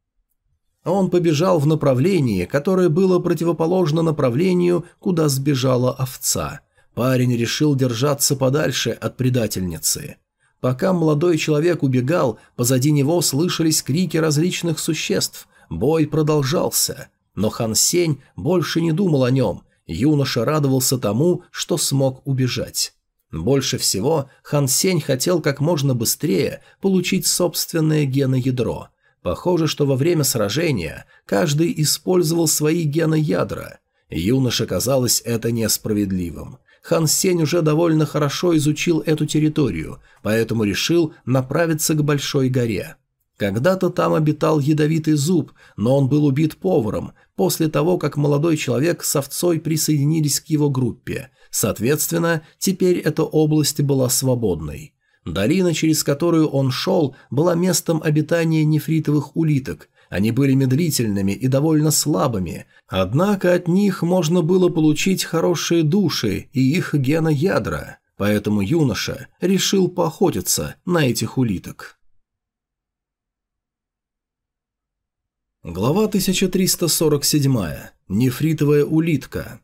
Он побежал в направлении, которое было противоположно направлению, куда сбежала овца. Парень решил держаться подальше от предательницы. Пока молодой человек убегал, позади него слышались крики различных существ. Бой продолжался. Но Хан Сень больше не думал о нем. Юноша радовался тому, что смог убежать. Больше всего Хан Сень хотел как можно быстрее получить собственное геноядро. Похоже, что во время сражения каждый использовал свои геноядра. Юноше казалось это несправедливым. Хан Сень уже довольно хорошо изучил эту территорию, поэтому решил направиться к Большой горе. Когда-то там обитал ядовитый зуб, но он был убит поваром после того, как молодой человек с овцой присоединились к его группе. Соответственно, теперь эта область была свободной. Долина, через которую он шел, была местом обитания нефритовых улиток. Они были медлительными и довольно слабыми, однако от них можно было получить хорошие души и их геноядра, поэтому юноша решил поохотиться на этих улиток. Глава 1347. Нефритовая улитка.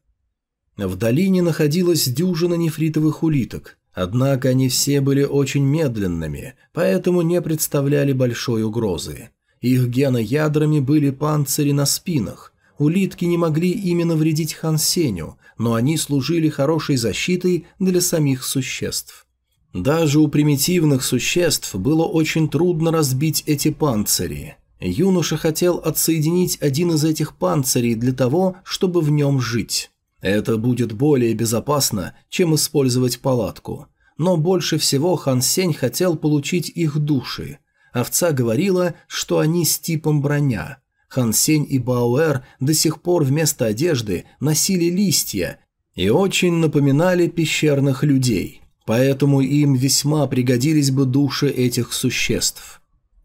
В долине находилась дюжина нефритовых улиток, однако они все были очень медленными, поэтому не представляли большой угрозы. Их геноядрами были панцири на спинах. Улитки не могли именно вредить Хансеню, но они служили хорошей защитой для самих существ. Даже у примитивных существ было очень трудно разбить эти панцири. Юноша хотел отсоединить один из этих панцирей для того, чтобы в нем жить. Это будет более безопасно, чем использовать палатку. Но больше всего Хан Сень хотел получить их души. Овца говорила, что они с типом броня. Хан Сень и Бауэр до сих пор вместо одежды носили листья и очень напоминали пещерных людей. Поэтому им весьма пригодились бы души этих существ.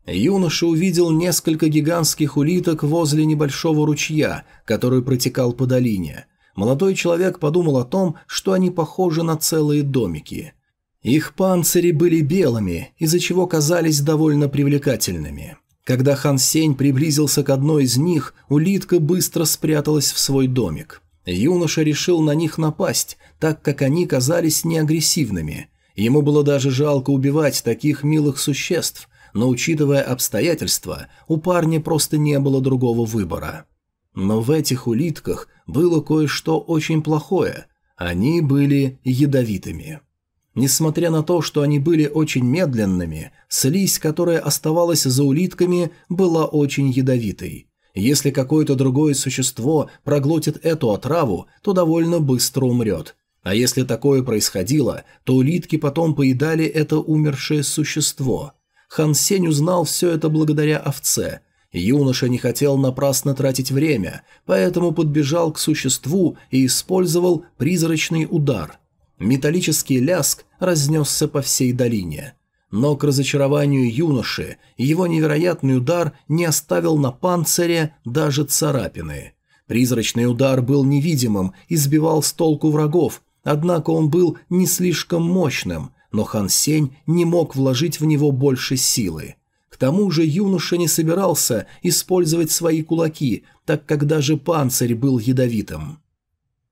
Юноша увидел несколько гигантских улиток возле небольшого ручья, который протекал по долине. Молодой человек подумал о том, что они похожи на целые домики. Их панцири были белыми, из-за чего казались довольно привлекательными. Когда Хан Сень приблизился к одной из них, улитка быстро спряталась в свой домик. Юноша решил на них напасть, так как они казались неагрессивными. Ему было даже жалко убивать таких милых существ, но учитывая обстоятельства, у парня просто не было другого выбора. Но в этих улитках было кое-что очень плохое. Они были ядовитыми. Несмотря на то, что они были очень медленными, слизь, которая оставалась за улитками, была очень ядовитой. Если какое-то другое существо проглотит эту отраву, то довольно быстро умрет. А если такое происходило, то улитки потом поедали это умершее существо. Хан Сень узнал все это благодаря овце – Юноша не хотел напрасно тратить время, поэтому подбежал к существу и использовал призрачный удар. Металлический ляск разнесся по всей долине. Но к разочарованию юноши его невероятный удар не оставил на панцире даже царапины. Призрачный удар был невидимым и сбивал с толку врагов, однако он был не слишком мощным, но Хан Сень не мог вложить в него больше силы тому же юноша не собирался использовать свои кулаки, так как даже панцирь был ядовитым.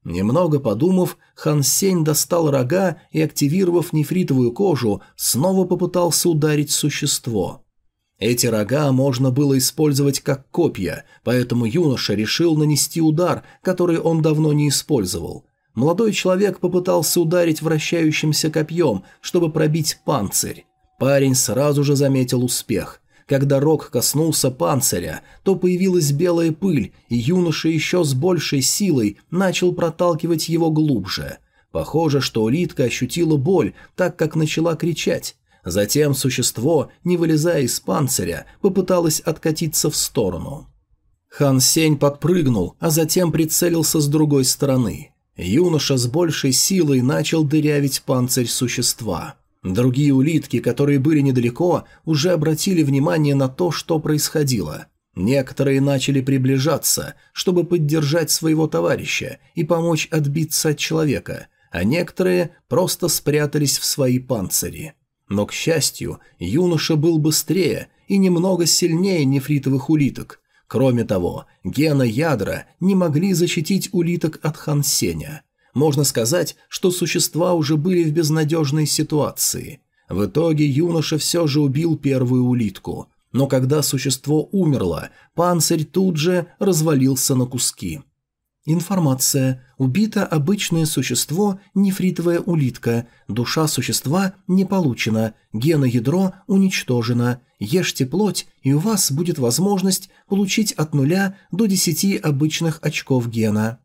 Немного подумав, Хан Сень достал рога и, активировав нефритовую кожу, снова попытался ударить существо. Эти рога можно было использовать как копья, поэтому юноша решил нанести удар, который он давно не использовал. Молодой человек попытался ударить вращающимся копьем, чтобы пробить панцирь. Парень сразу же заметил успех. Когда рог коснулся панциря, то появилась белая пыль, и юноша еще с большей силой начал проталкивать его глубже. Похоже, что улитка ощутила боль, так как начала кричать. Затем существо, не вылезая из панциря, попыталось откатиться в сторону. Хан Сень подпрыгнул, а затем прицелился с другой стороны. Юноша с большей силой начал дырявить панцирь существа. Другие улитки, которые были недалеко, уже обратили внимание на то, что происходило. Некоторые начали приближаться, чтобы поддержать своего товарища и помочь отбиться от человека, а некоторые просто спрятались в свои панцири. Но, к счастью, юноша был быстрее и немного сильнее нефритовых улиток. Кроме того, гена ядра не могли защитить улиток от Хансеня – Можно сказать, что существа уже были в безнадежной ситуации. В итоге юноша все же убил первую улитку. Но когда существо умерло, панцирь тут же развалился на куски. Информация. Убито обычное существо, нефритовая улитка. Душа существа не получена. Геноядро уничтожено. Ешьте плоть, и у вас будет возможность получить от нуля до десяти обычных очков гена.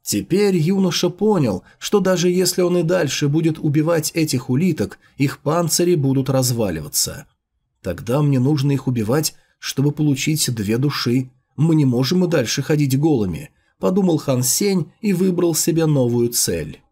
Теперь юноша понял, что даже если он и дальше будет убивать этих улиток, их панцири будут разваливаться. Тогда мне нужно их убивать, чтобы получить две души. Мы не можем и дальше ходить голыми, подумал Хан Сень и выбрал себе новую цель.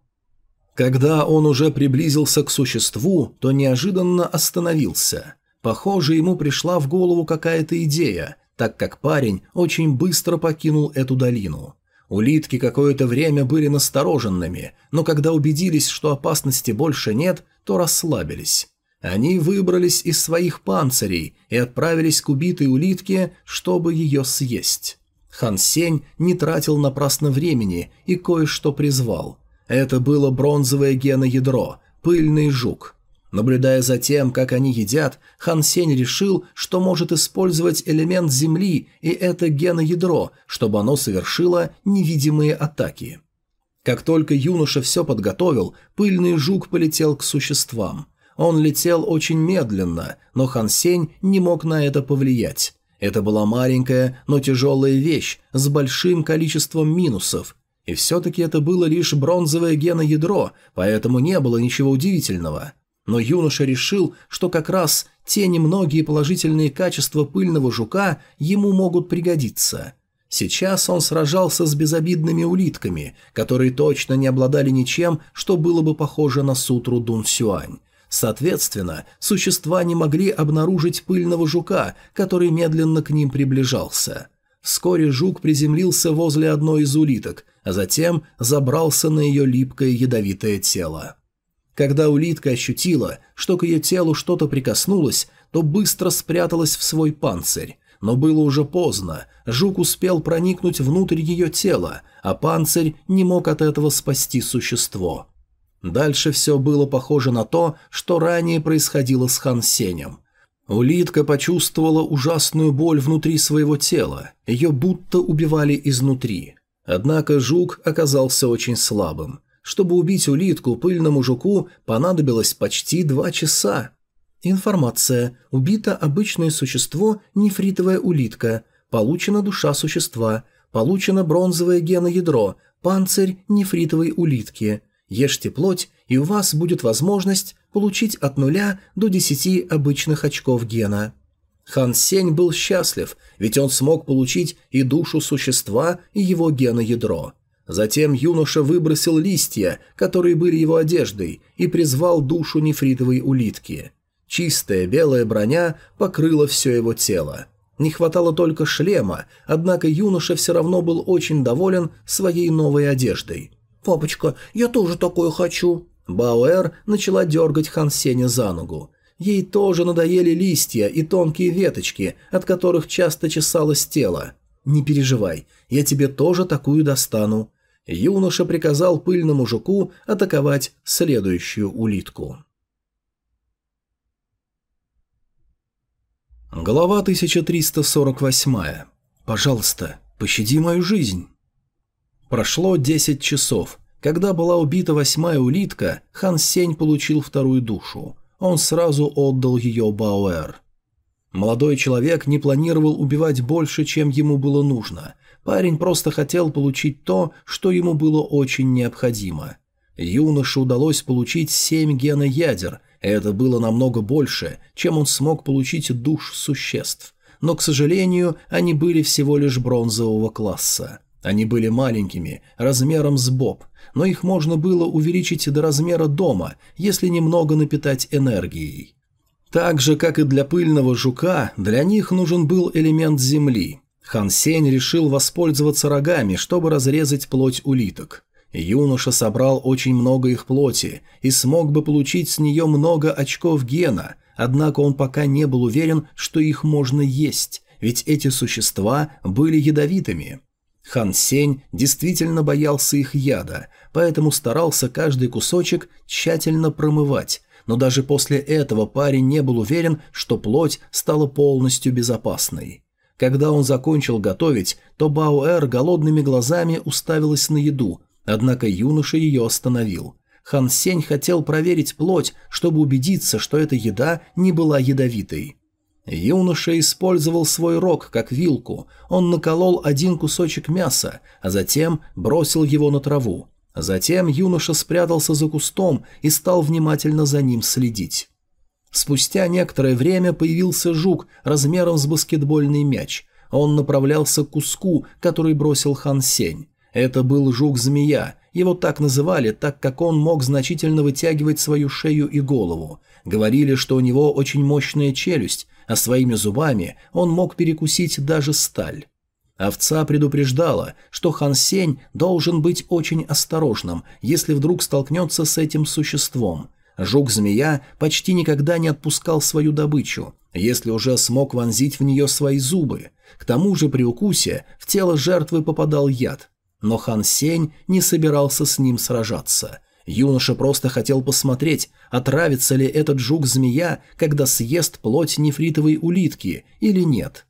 Когда он уже приблизился к существу, то неожиданно остановился. Похоже, ему пришла в голову какая-то идея, так как парень очень быстро покинул эту долину. Улитки какое-то время были настороженными, но когда убедились, что опасности больше нет, то расслабились. Они выбрались из своих панцирей и отправились к убитой улитке, чтобы ее съесть. Хан Сень не тратил напрасно времени и кое-что призвал. Это было бронзовое геноядро, пыльный жук. Наблюдая за тем, как они едят, Хан Сень решил, что может использовать элемент земли и это геноядро, чтобы оно совершило невидимые атаки. Как только юноша все подготовил, пыльный жук полетел к существам. Он летел очень медленно, но Хан Сень не мог на это повлиять. Это была маленькая, но тяжелая вещь с большим количеством минусов. И все-таки это было лишь бронзовое геноядро, поэтому не было ничего удивительного. Но юноша решил, что как раз те немногие положительные качества пыльного жука ему могут пригодиться. Сейчас он сражался с безобидными улитками, которые точно не обладали ничем, что было бы похоже на сутру Дун Сюань. Соответственно, существа не могли обнаружить пыльного жука, который медленно к ним приближался. Вскоре жук приземлился возле одной из улиток, а затем забрался на ее липкое ядовитое тело. Когда улитка ощутила, что к ее телу что-то прикоснулось, то быстро спряталась в свой панцирь. Но было уже поздно, жук успел проникнуть внутрь ее тела, а панцирь не мог от этого спасти существо. Дальше все было похоже на то, что ранее происходило с Хан Сенем. Улитка почувствовала ужасную боль внутри своего тела, ее будто убивали изнутри. Однако жук оказался очень слабым. Чтобы убить улитку пыльному жуку понадобилось почти два часа. Информация. Убито обычное существо нефритовая улитка. Получена душа существа. Получено бронзовое геноядро, панцирь нефритовой улитки. Ешьте плоть, и у вас будет возможность получить от нуля до десяти обычных очков гена. Хан Сень был счастлив, ведь он смог получить и душу существа, и его геноядро. Затем юноша выбросил листья, которые были его одеждой, и призвал душу нефритовой улитки. Чистая белая броня покрыла все его тело. Не хватало только шлема, однако юноша все равно был очень доволен своей новой одеждой. «Папочка, я тоже такое хочу!» Бауэр начала дергать Хан Сеня за ногу. Ей тоже надоели листья и тонкие веточки, от которых часто чесалось тело. «Не переживай, я тебе тоже такую достану юноша приказал пыльному жуку атаковать следующую улитку. Глава 1348. Пожалуйста, пощади мою жизнь. Прошло 10 часов. Когда была убита восьмая улитка, Хан Сень получил вторую душу. Он сразу отдал ее Бауэр. Молодой человек не планировал убивать больше, чем ему было нужно. Парень просто хотел получить то, что ему было очень необходимо. Юноше удалось получить семь геноядер, это было намного больше, чем он смог получить душ существ. Но, к сожалению, они были всего лишь бронзового класса. Они были маленькими, размером с боб, но их можно было увеличить до размера дома, если немного напитать энергией. Так же, как и для пыльного жука, для них нужен был элемент земли – Хан Сень решил воспользоваться рогами, чтобы разрезать плоть улиток. Юноша собрал очень много их плоти и смог бы получить с нее много очков гена, однако он пока не был уверен, что их можно есть, ведь эти существа были ядовитыми. Хан Сень действительно боялся их яда, поэтому старался каждый кусочек тщательно промывать, но даже после этого парень не был уверен, что плоть стала полностью безопасной. Когда он закончил готовить, то Бауэр голодными глазами уставилась на еду, однако юноша ее остановил. Хан Сень хотел проверить плоть, чтобы убедиться, что эта еда не была ядовитой. Юноша использовал свой рог как вилку, он наколол один кусочек мяса, а затем бросил его на траву. Затем юноша спрятался за кустом и стал внимательно за ним следить. Спустя некоторое время появился жук размером с баскетбольный мяч. Он направлялся к куску, который бросил Хан Сень. Это был жук-змея, его так называли, так как он мог значительно вытягивать свою шею и голову. Говорили, что у него очень мощная челюсть, а своими зубами он мог перекусить даже сталь. Овца предупреждала, что Хан Сень должен быть очень осторожным, если вдруг столкнется с этим существом. Жук-змея почти никогда не отпускал свою добычу, если уже смог вонзить в нее свои зубы. К тому же при укусе в тело жертвы попадал яд. Но Хан Сень не собирался с ним сражаться. Юноша просто хотел посмотреть, отравится ли этот жук-змея, когда съест плоть нефритовой улитки или нет.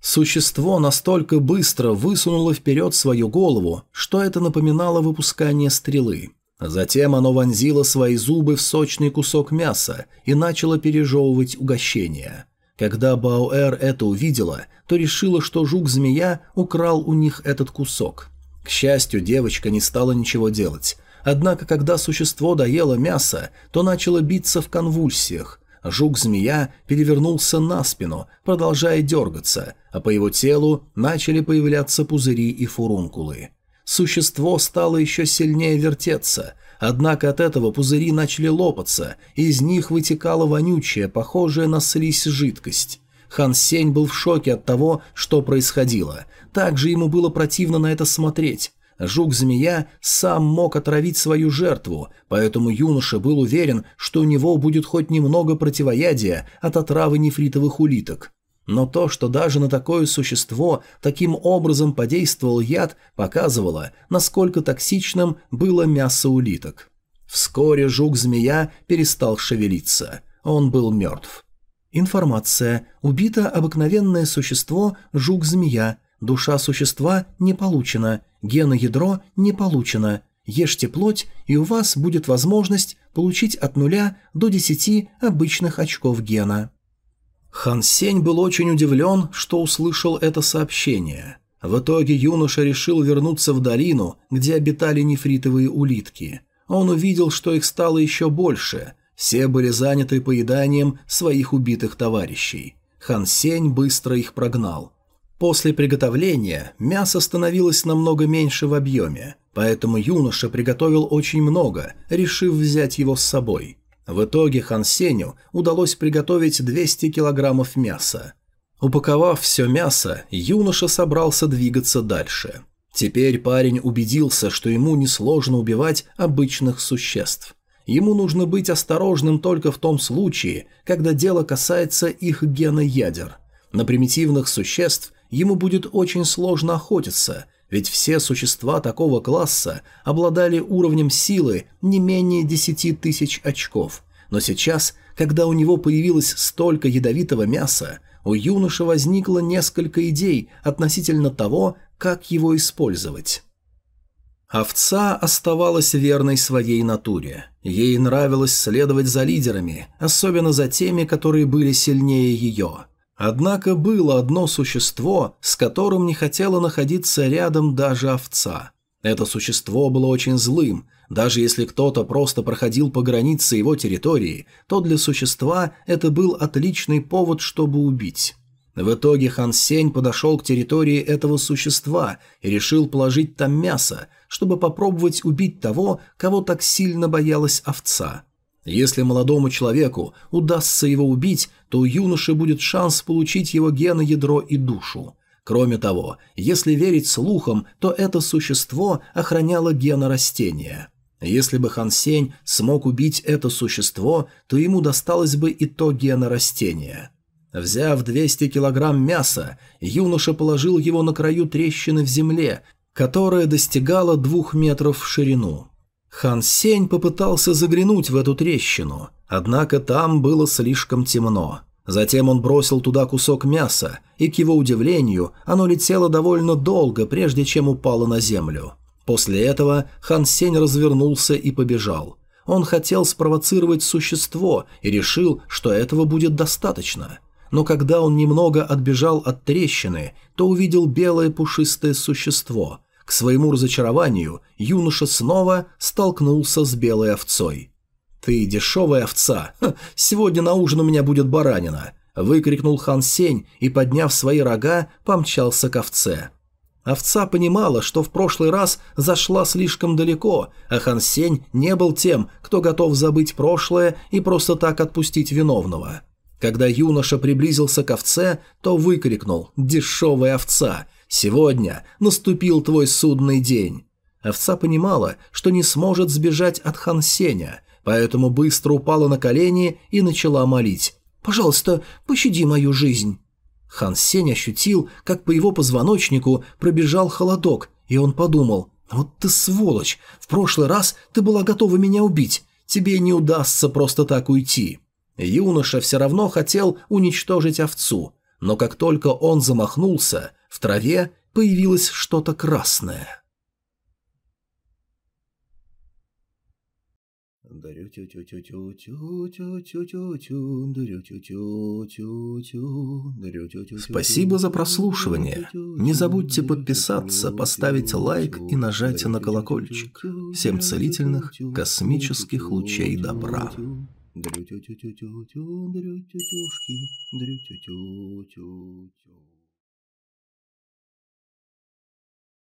Существо настолько быстро высунуло вперед свою голову, что это напоминало выпускание стрелы. Затем оно вонзило свои зубы в сочный кусок мяса и начало пережевывать угощение. Когда Баоэр это увидела, то решила, что жук-змея украл у них этот кусок. К счастью, девочка не стала ничего делать. Однако, когда существо доело мясо, то начало биться в конвульсиях. Жук-змея перевернулся на спину, продолжая дергаться, а по его телу начали появляться пузыри и фурункулы. Существо стало еще сильнее вертеться, однако от этого пузыри начали лопаться, и из них вытекала вонючая, похожая на слизь жидкость. Хан Сень был в шоке от того, что происходило. Также ему было противно на это смотреть. Жук-змея сам мог отравить свою жертву, поэтому юноша был уверен, что у него будет хоть немного противоядия от отравы нефритовых улиток. Но то, что даже на такое существо таким образом подействовал яд, показывало, насколько токсичным было мясо улиток. Вскоре жук-змея перестал шевелиться. Он был мертв. Информация. Убито обыкновенное существо жук-змея. Душа существа не получена. Геноядро не получено. Ешьте плоть, и у вас будет возможность получить от нуля до десяти обычных очков гена. Хан Сень был очень удивлен, что услышал это сообщение. В итоге юноша решил вернуться в долину, где обитали нефритовые улитки. Он увидел, что их стало еще больше. Все были заняты поеданием своих убитых товарищей. Хан Сень быстро их прогнал. После приготовления мясо становилось намного меньше в объеме, поэтому юноша приготовил очень много, решив взять его с собой. В итоге Хан Сеню удалось приготовить 200 килограммов мяса. Упаковав все мясо, юноша собрался двигаться дальше. Теперь парень убедился, что ему несложно убивать обычных существ. Ему нужно быть осторожным только в том случае, когда дело касается их геноядер. На примитивных существ ему будет очень сложно охотиться, ведь все существа такого класса обладали уровнем силы не менее 10 тысяч очков. Но сейчас, когда у него появилось столько ядовитого мяса, у юноши возникло несколько идей относительно того, как его использовать. Овца оставалась верной своей натуре. Ей нравилось следовать за лидерами, особенно за теми, которые были сильнее ее. Однако было одно существо, с которым не хотела находиться рядом даже овца. Это существо было очень злым. Даже если кто-то просто проходил по границе его территории, то для существа это был отличный повод, чтобы убить. В итоге Хан Сень подошел к территории этого существа и решил положить там мясо, чтобы попробовать убить того, кого так сильно боялась овца. Если молодому человеку удастся его убить, то у юноши будет шанс получить его геноядро и душу. Кроме того, если верить слухам, то это существо охраняло гена растения. Если бы Хан Сень смог убить это существо, то ему досталось бы и то гена растения. Взяв 200 килограмм мяса, юноша положил его на краю трещины в земле, которая достигала двух метров в ширину. Хан Сень попытался заглянуть в эту трещину, однако там было слишком темно. Затем он бросил туда кусок мяса, и, к его удивлению, оно летело довольно долго, прежде чем упало на землю. После этого Хан Сень развернулся и побежал. Он хотел спровоцировать существо и решил, что этого будет достаточно. Но когда он немного отбежал от трещины, то увидел белое пушистое существо. К своему разочарованию юноша снова столкнулся с белой овцой. «Ты дешевая овца! Ха, сегодня на ужин у меня будет баранина!» – выкрикнул Хан Сень и, подняв свои рога, помчался к овце. Овца понимала, что в прошлый раз зашла слишком далеко, а Хан Сень не был тем, кто готов забыть прошлое и просто так отпустить виновного. Когда юноша приблизился к овце, то выкрикнул «Дешевая овца! Сегодня наступил твой судный день!» Овца понимала, что не сможет сбежать от Хан Сеня, поэтому быстро упала на колени и начала молить «Пожалуйста, пощади мою жизнь!» Хан Сень ощутил, как по его позвоночнику пробежал холодок, и он подумал, «Вот ты сволочь! В прошлый раз ты была готова меня убить. Тебе не удастся просто так уйти». Юноша все равно хотел уничтожить овцу, но как только он замахнулся, в траве появилось что-то красное. Спасибо за прослушивание. Не забудьте подписаться, поставить лайк и нажать на колокольчик. Всем целительных космических лучей добра. Дрю-тю-тю-тю-тю-тю, дрю-тю-тюшки, дрю-тю-тю-тю-тю.